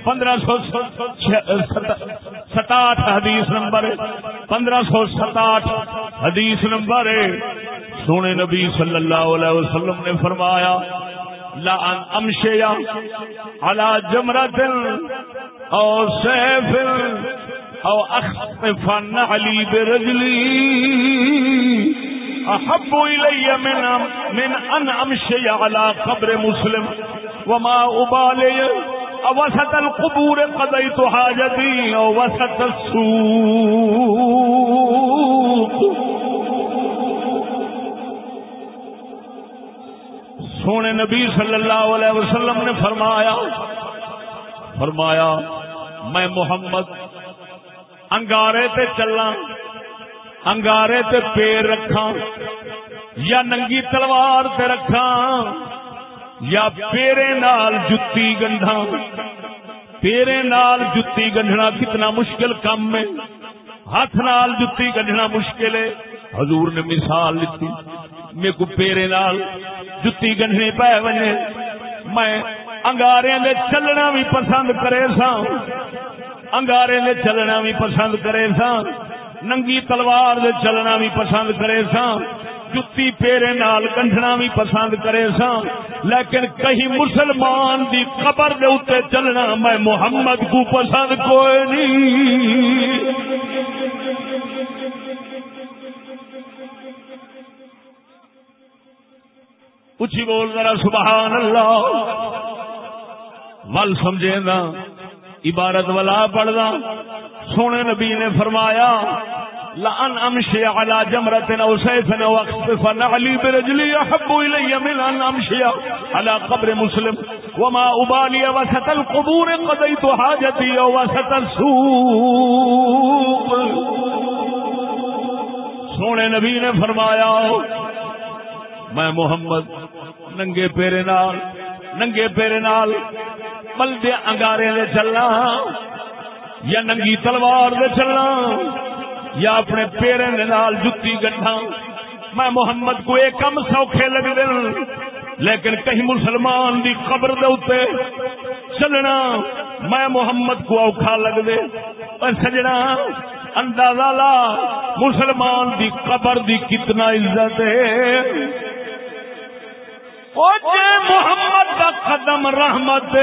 پندرہ سو ستاٹھ حدیث نمبر پندرہ سو ستاٹھ حدیث نمبر سونے نبی صلی اللہ علیہ وسلم نے فرمایا، لا ان امشیا على جمرت او سیف او اخفن علی برجلی۔ احب الی من من ان امشی على قبر مسلم۔ وما ابالی وسط القبور قضیت حاجتی او وسط السوق. سونے نبی صلی اللہ علیہ وسلم نے فرمایا فرمایا، میں محمد انگارے تے چلا انگارے تے پیر رکھا یا ننگی تلوار تے رکھا یا پیرے نال جتی گنڈا پیرے نال جتی گنڈنا کتنا مشکل کام ہے۔ ہاتھ نال جتی گنڈنا مشکل ہے۔ حضور نے مثال لیتی میرے کو پیرے نال جتی گنڈنی پہ بنے میں انگارے دے چلنا بھی پسند کرے سا انگارے دے چلنا بھی پسند کرے سا ننگی تلوار دے چلنا بھی پسند کرے سا جتی پیرے نال کنڈنا بھی پسند کرے سا لیکن کہیں مسلمان دی قبر دے اتنے چلنا میں محمد کو پسند کوئی نہیں۔ اچھی بول ذرا، سبحان اللہ۔ ول سمجھے نا عبارت والا پڑھنا سونے نبی نے فرمایا لان امشي على جمرة او سيف او اخطف نعلي برجلي احب الي من ان امشي على قبر مسلم. وما ابالي وسط القبور، قضيت حاجتي وسط السوق سونے نبی نے فرمایا، میں محمد، ننگے پیرے نال، ننگے پیرے نال بلدے انگارے دے چلنا، یا ننگی تلوار دے چلنا۔ یا اپنے پیرے نال جتی گڈھا میں محمد کو ایک کم سوکھے لگ دے لیکن کہیں مسلمان دی قبر دے اتے چلنا میں محمد کو اوکھا لگ دے۔ اور سجنا، اندازہ لا، مسلمان دی قبر دی کتنا عزت ہے۔ او جے محمد دا قدم رحمت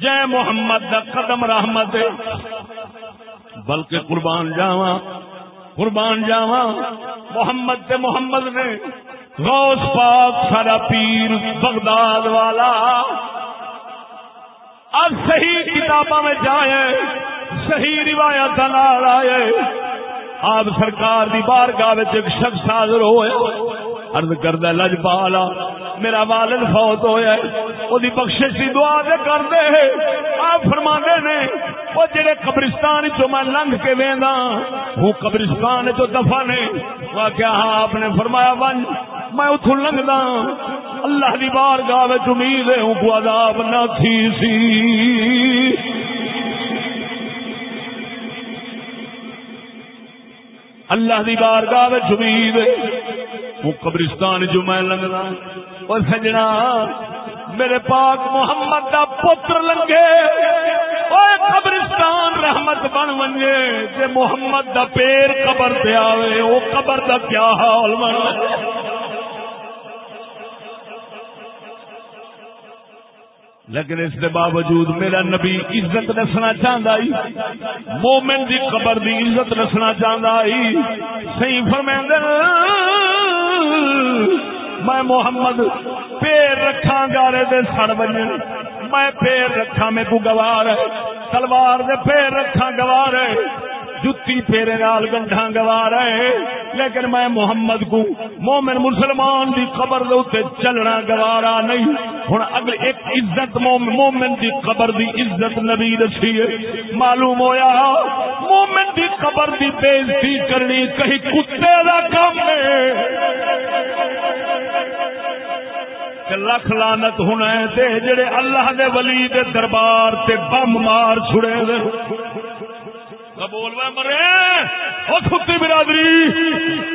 جے محمد دا قدم رحمت بلکہ قربان جاوا قربان جاوا محمد تے محمد نے غوث پاک سارا پیر بغداد والا اب صحیح کتابوں میں جائے، صحیح روایت آئے۔ آپ سرکار دی بارگاہ ایک شخص حاضر ہوئے۔ ارد کردہ لج پالا، میرا والد فوت ہویا وہ بخشش کی دعا دے کر دے آپ فرما نے وہ جڑے قبرستان چو میں لنگ کے وینا وہ قبرستان چو دفا نے۔ وہ کیا ہاں، آپ نے فرمایا، ون، میں اتو لنگدا۔ اللہ دی بارگاہ وچ امید ہے، ہوں کو عذاب نہ تھی سی۔ اللہ دی بارگاہ میں امید ہے۔ وہ قبرستان جو میں لگنا اور سجنا، میرے پاک محمد دا پتر لنگے۔ اوے قبرستان رحمت بن ونجے۔ جی محمد دا پیر قبر تے آوے، او قبر دا کیا حال بن لیکن اس کے باوجود میرا نبی عزت دسنا چاہتا مومن دی قبر دی عزت دسنا چاہتا سی فرمائند میں محمد پیر رکھا گارے دے سڑ بجن۔ میں پیر رکھا میں کو گوار ہے۔ تلوار دے پیر رکھا گوار ہے۔ جتی پھیرے نال گنڈا گوارا ہے لیکن میں محمد کو مومن مسلمان دی قبر دے اوتے چلنا گوارا نہیں۔ ہن اگلی ایک عزت مومن مومن دی قبر دی عزت نبی دسی ہے۔ معلوم ہویا، مومن دی قبر دی بےزتی کرنی کہیں کتے دا کام ہے۔ لکھ لانت ہونا ہے تے جڑے اللہ دے ولی دے دربار تے بم مار چھڑے دے قبول میں مرے۔ او کھتی برادری۔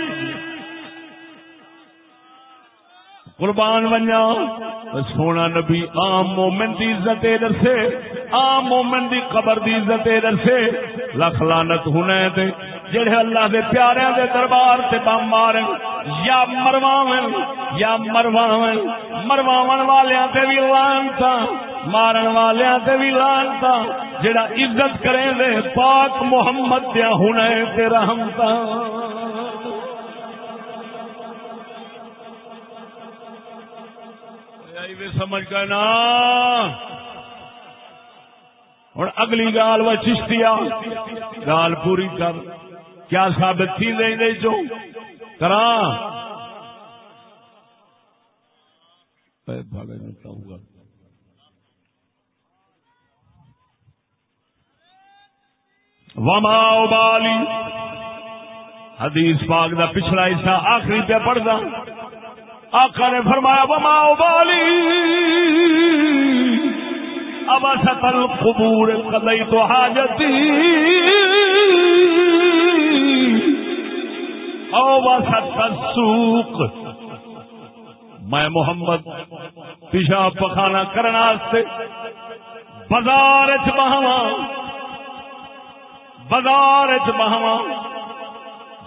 قربان بنیا سونا نبی، عام مومن دی عزت درسے، عام مومن دی قبر دی عزت درسے۔ لکھ لانت ہونا تے، جڑے اللہ دے پیارے دے دربار سے بم مارن، یا مرواون یا مرواون۔ مرواون والیاں تے بھی لانتا مارن والیاں تے بھی لانتا جڑا عزت کرے دے، پاک محمد دیا ہونے تے رحمتا سمجھ گئے نا۔ ہوں اگلی گال و چشتیا گال پوری کر۔ کیا ثابت تھی دیں دے جو؟ کرا۔ بھاگے میں کہوں گا۔ وما بالی حدیث پاک دا پچھلا حصہ آخری پہ پڑھتا آقا نے فرمایا، وما بالی اب سکل قبور قدئی تو حاجتی سوق میں محمد پیشاب پخانا کرنے بازار چ بہاوا بازار چ بہاوا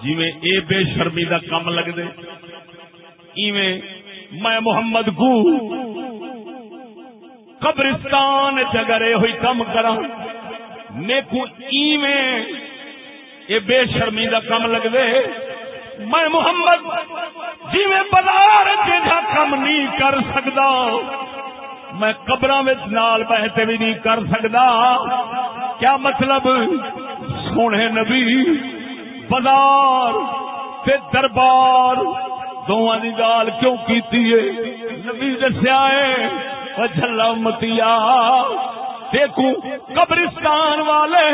جی اے بے شرمی دا کم لگتے ایویں میں محمد گو قبرستان اگر یہ ہوئی کم کرا میکو ایویں یہ بے شرمی دا کم لگتے میں محمد جی میں بازار جا کم نہیں کر سکتا میں قبر نال بہتے بھی نہیں کر سکتا کیا مطلب؟ سونے نبی، بازار تے دربار دونوں کی گال کیوں کی نبی دسیا ہے جلا متیا۔ دیکھو، قبرستان والے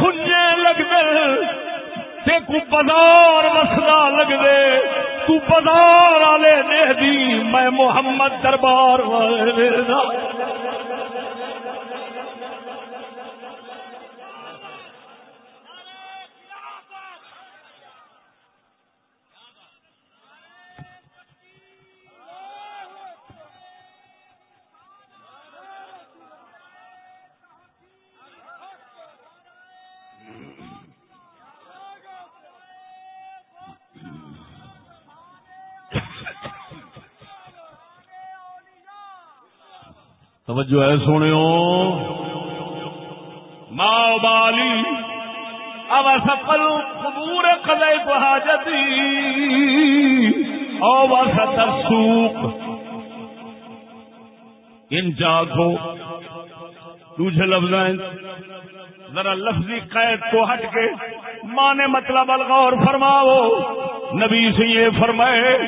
سننے لگتے کو بازار وسدا لگ دے تو بازار والے دے دی، میں محمد دربار والے توجہ ہے سونے ماں بالی، اب سفل قبور قدے کو حاجتی او وسط سوق۔ ان جاگو۔ دوسرے لفظ ذرا لفظی قید کو ہٹ کے مانے مطلب الغور فرماؤ۔ نبی سے یہ فرمائے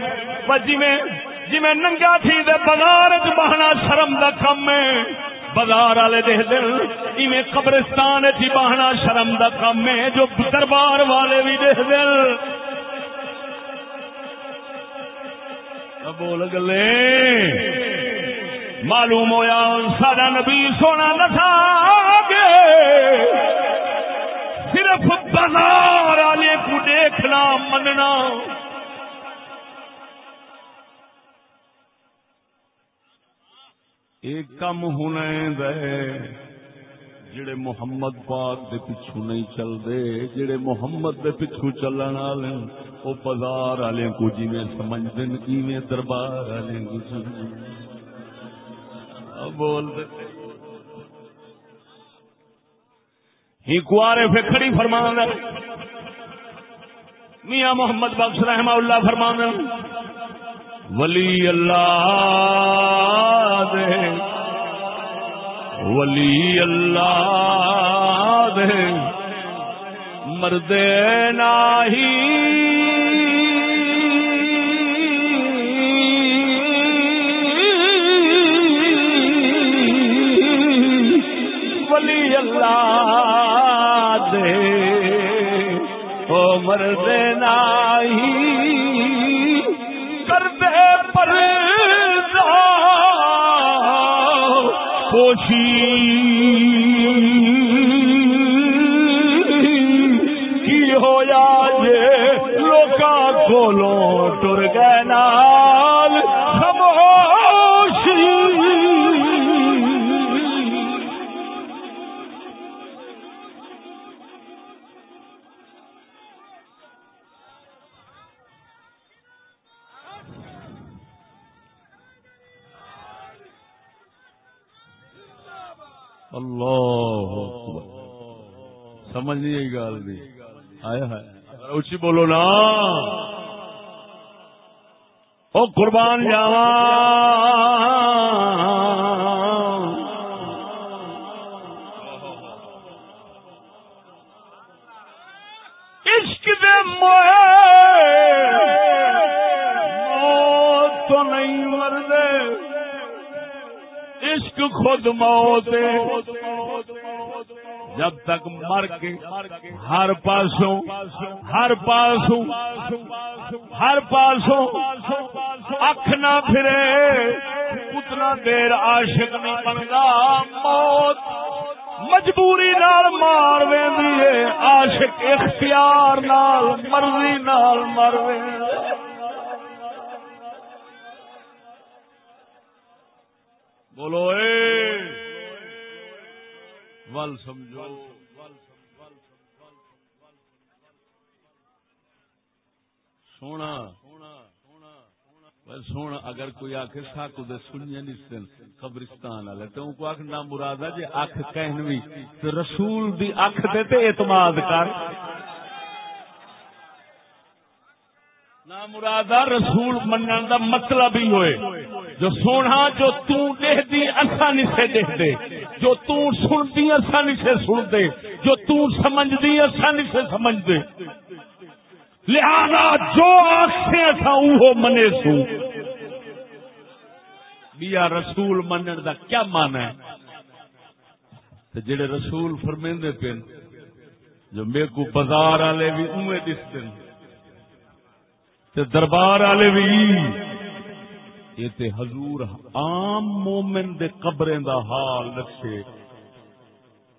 جی میں جی میں ننگا تھی دے بازار چ بہنا شرم دا کم ہے۔ بازار والے دے دل ایویں قبرستان چ بہنا شرم دا کم ہے جو دربار والے بھی دے دل۔ بول گلے۔ معلوم ہویا سارا نبی سونا دسا گے۔ صرف بازار والے کو دیکھنا، مننا۔ ایک کم ہونا دے، جڑے محمد پاک دے پچھو نہیں چل دے جڑے محمد دے پچھو چلن والے، وہ بازار والے کو جی میں سمجھ دین ایویں دربار والے کو بول دے۔ ہی کارے پھر فرمان میاں محمد بخش رحمہ اللہ فرمان ولی اللہ دے۔ ولی اللہ دے۔ مرد نہیں ولی اللہ دے۔ او مرد نہیں پر کوشی کی ہویا جے لوکا کولوں ٹر گئے نال بولو نا۔ او قربان جاوا عشق دے موت تو نہیں مردے عشق خود موت جب تک مر کے ہر پاسوں ہر پاسوں ہر پاسوں اکھ نہ پھرے، اتنا دیر عاشق نہیں بنتا، موت مجبوری نال مار ویندی عاشق اختیار نال، مرضی نال مر بولو اے ول سمجھو سونا۔ سونا، اگر کوئی آخ ساکو دے سنیا نہیں قبرستان والے، تو کو آخ نہ مراد ہے جی اکھ کہنوی۔ تو رسول دی اکھ دے تے اعتماد کر۔ نہ مرادہ رسول منن دا مطلب ہی ہوئے۔ جو سونا، جو تو دیکھ دی آسانی سے دیکھ دے جو تو سن دی آسانی سے سن دے جو تو سمجھ دی آسانی سے سمجھ دے لہذا جو آنکھ سے ایسا وہ منے سو۔ بیا رسول منن دا کیا مانا ہے؟ تے جڑے رسول فرمیندے پن جو میرے کو بازار والے بھی اوے دستے۔ تے دربار والے بھی یہ تے حضور عام مومن دے قبریں دا حال رکھے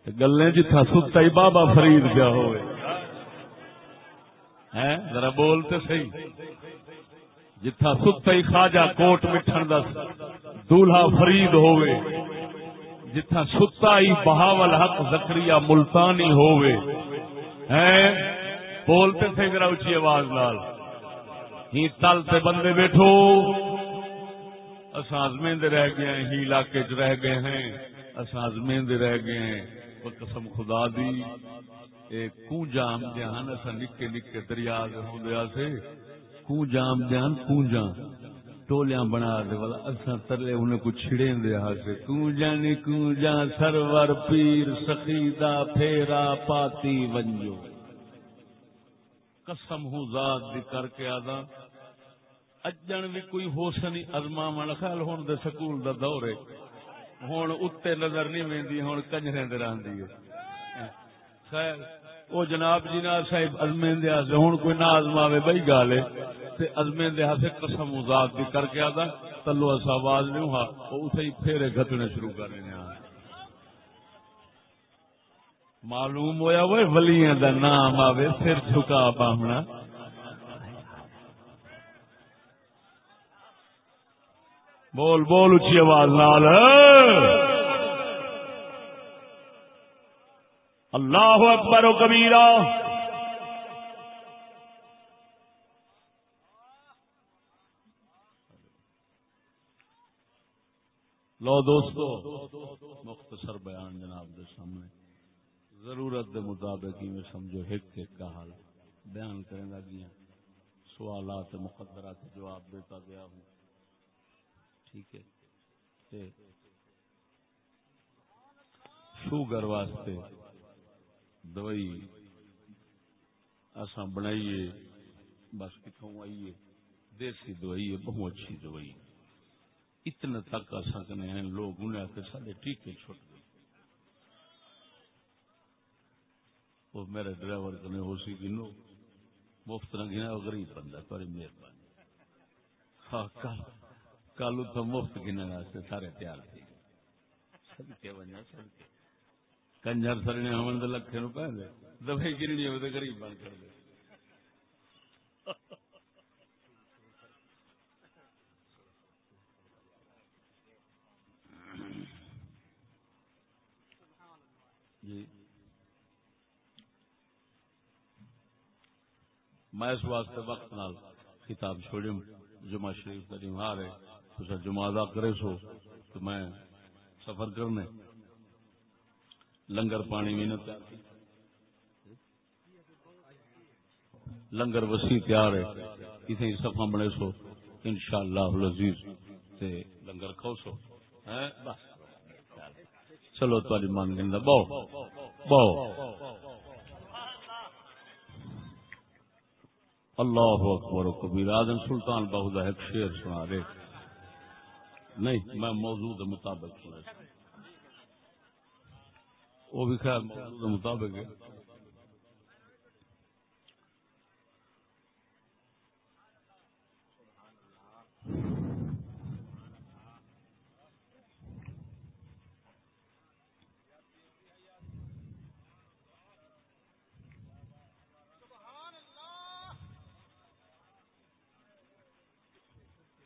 تے گلیں جتھا ستا ہی بابا فرید پیا ہوئے۔ ہیں؟ ذرا بولتے صحیح۔ جتھا ستا ہی خواجہ کوٹ مٹھن دا دولہا فرید ہوئے۔ جتھا ستا ہی بہاول حق زکریہ ملتانی ہوئے۔ ہیں؟ بولتے تھے ذرا اچھی آواز لال ہی تل تے بندے بیٹھو۔ اساں ازمیندے رہ گئے ہیں، ہی علاقے چ رہ گئے ہیں۔ اساں ازمیندے رہ گئے ہیں۔ وہ قسم خدا دی، اے کو جام جہان اساں نکے نکے دریا دے ہوندیا سے کو جام جان کو جام۔ ٹولیاں بنا دے والا اساں ترلے انہیں کو چھڑیں دے ہا سے کو جانی کو جان، سرور پیر، سقیدہ، پھیرا، پاتی، ونجو۔ قسم ہوں ذات دی کر کے آدھا۔ اجن بھی کوئی ہوسنی ازما من خیال ہوں دے سکول دا دور ہے ہوں اتنے نظر نہیں ویندی ہوں کنجرے دے رہندی ہے۔ خیر، او جناب جی نال صاحب ازمین دے ہاسے ہوں کوئی نہ آزماوے بھائی گالے تے ازمین دے ہاسے قسم ہوں ذات دی کر کے آدھا، تلو ایسا آواز نہیں ہوا وہ اتنے ہی پھیرے گھٹنے شروع کر رہے ہیں۔ معلوم ہویا وہ ولیاں دا نام آوے، سر جھکا بامنا بول بول اچھی آواز نال۔ اللہ اکبر و کبیرہ۔ لو دوستو، مختصر بیان جناب دے سامنے۔ ضرورت دے مطابق ہی میں سمجھو، ایک ایک کا حال بیان کریں لگی جی۔ ہیں سوالات مقدرات جواب دیتا گیا ہوں۔ ٹھیک ہے۔ شوگر واسطے دوائی اساں بنائیے، بس کتوں آئیے۔ دیسی دوائی ہے بہت اچھی دوائی۔ اتنے تک آ سکنے ہیں، لوگ انہیں آتے سارے ٹیکے چھٹ گئے وہ میرے ڈرائیور کنے ہو سی گنو، مفت نہ گنا، غریب بندہ، پر مہربانی۔ ہاں کل۔ کل تو مفت گنے واسطے سارے تیار تھے۔ سب کے وجہ کنجر سر نے ہمن دے لکھے نو پہ دے دوائی گرنی ہو تو غریب بن کر دے۔ جی۔ میں اس واسطے وقت نال کتاب چھوڑی۔ جمعہ شریف کا جمعہ ہے۔ تو جمعہ ادا کرے سو تو میں سفر کرنے لنگر پانی بھی نہ لنگر وسیع تیار ہے۔ کسی سفا بنے سو۔ ان شاء اللہ تے لنگر کھو سو۔ چلو تاری مان گندا بہو۔ بہو۔ اللہ اکبر و کبیر۔ آدم سلطان بہودا ایک شیر سنا رہے۔ نہیں، میں موضوع کے مطابق وہ بھی خیر موضوع کے مطابق ہے۔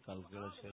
کل کہڑا شیر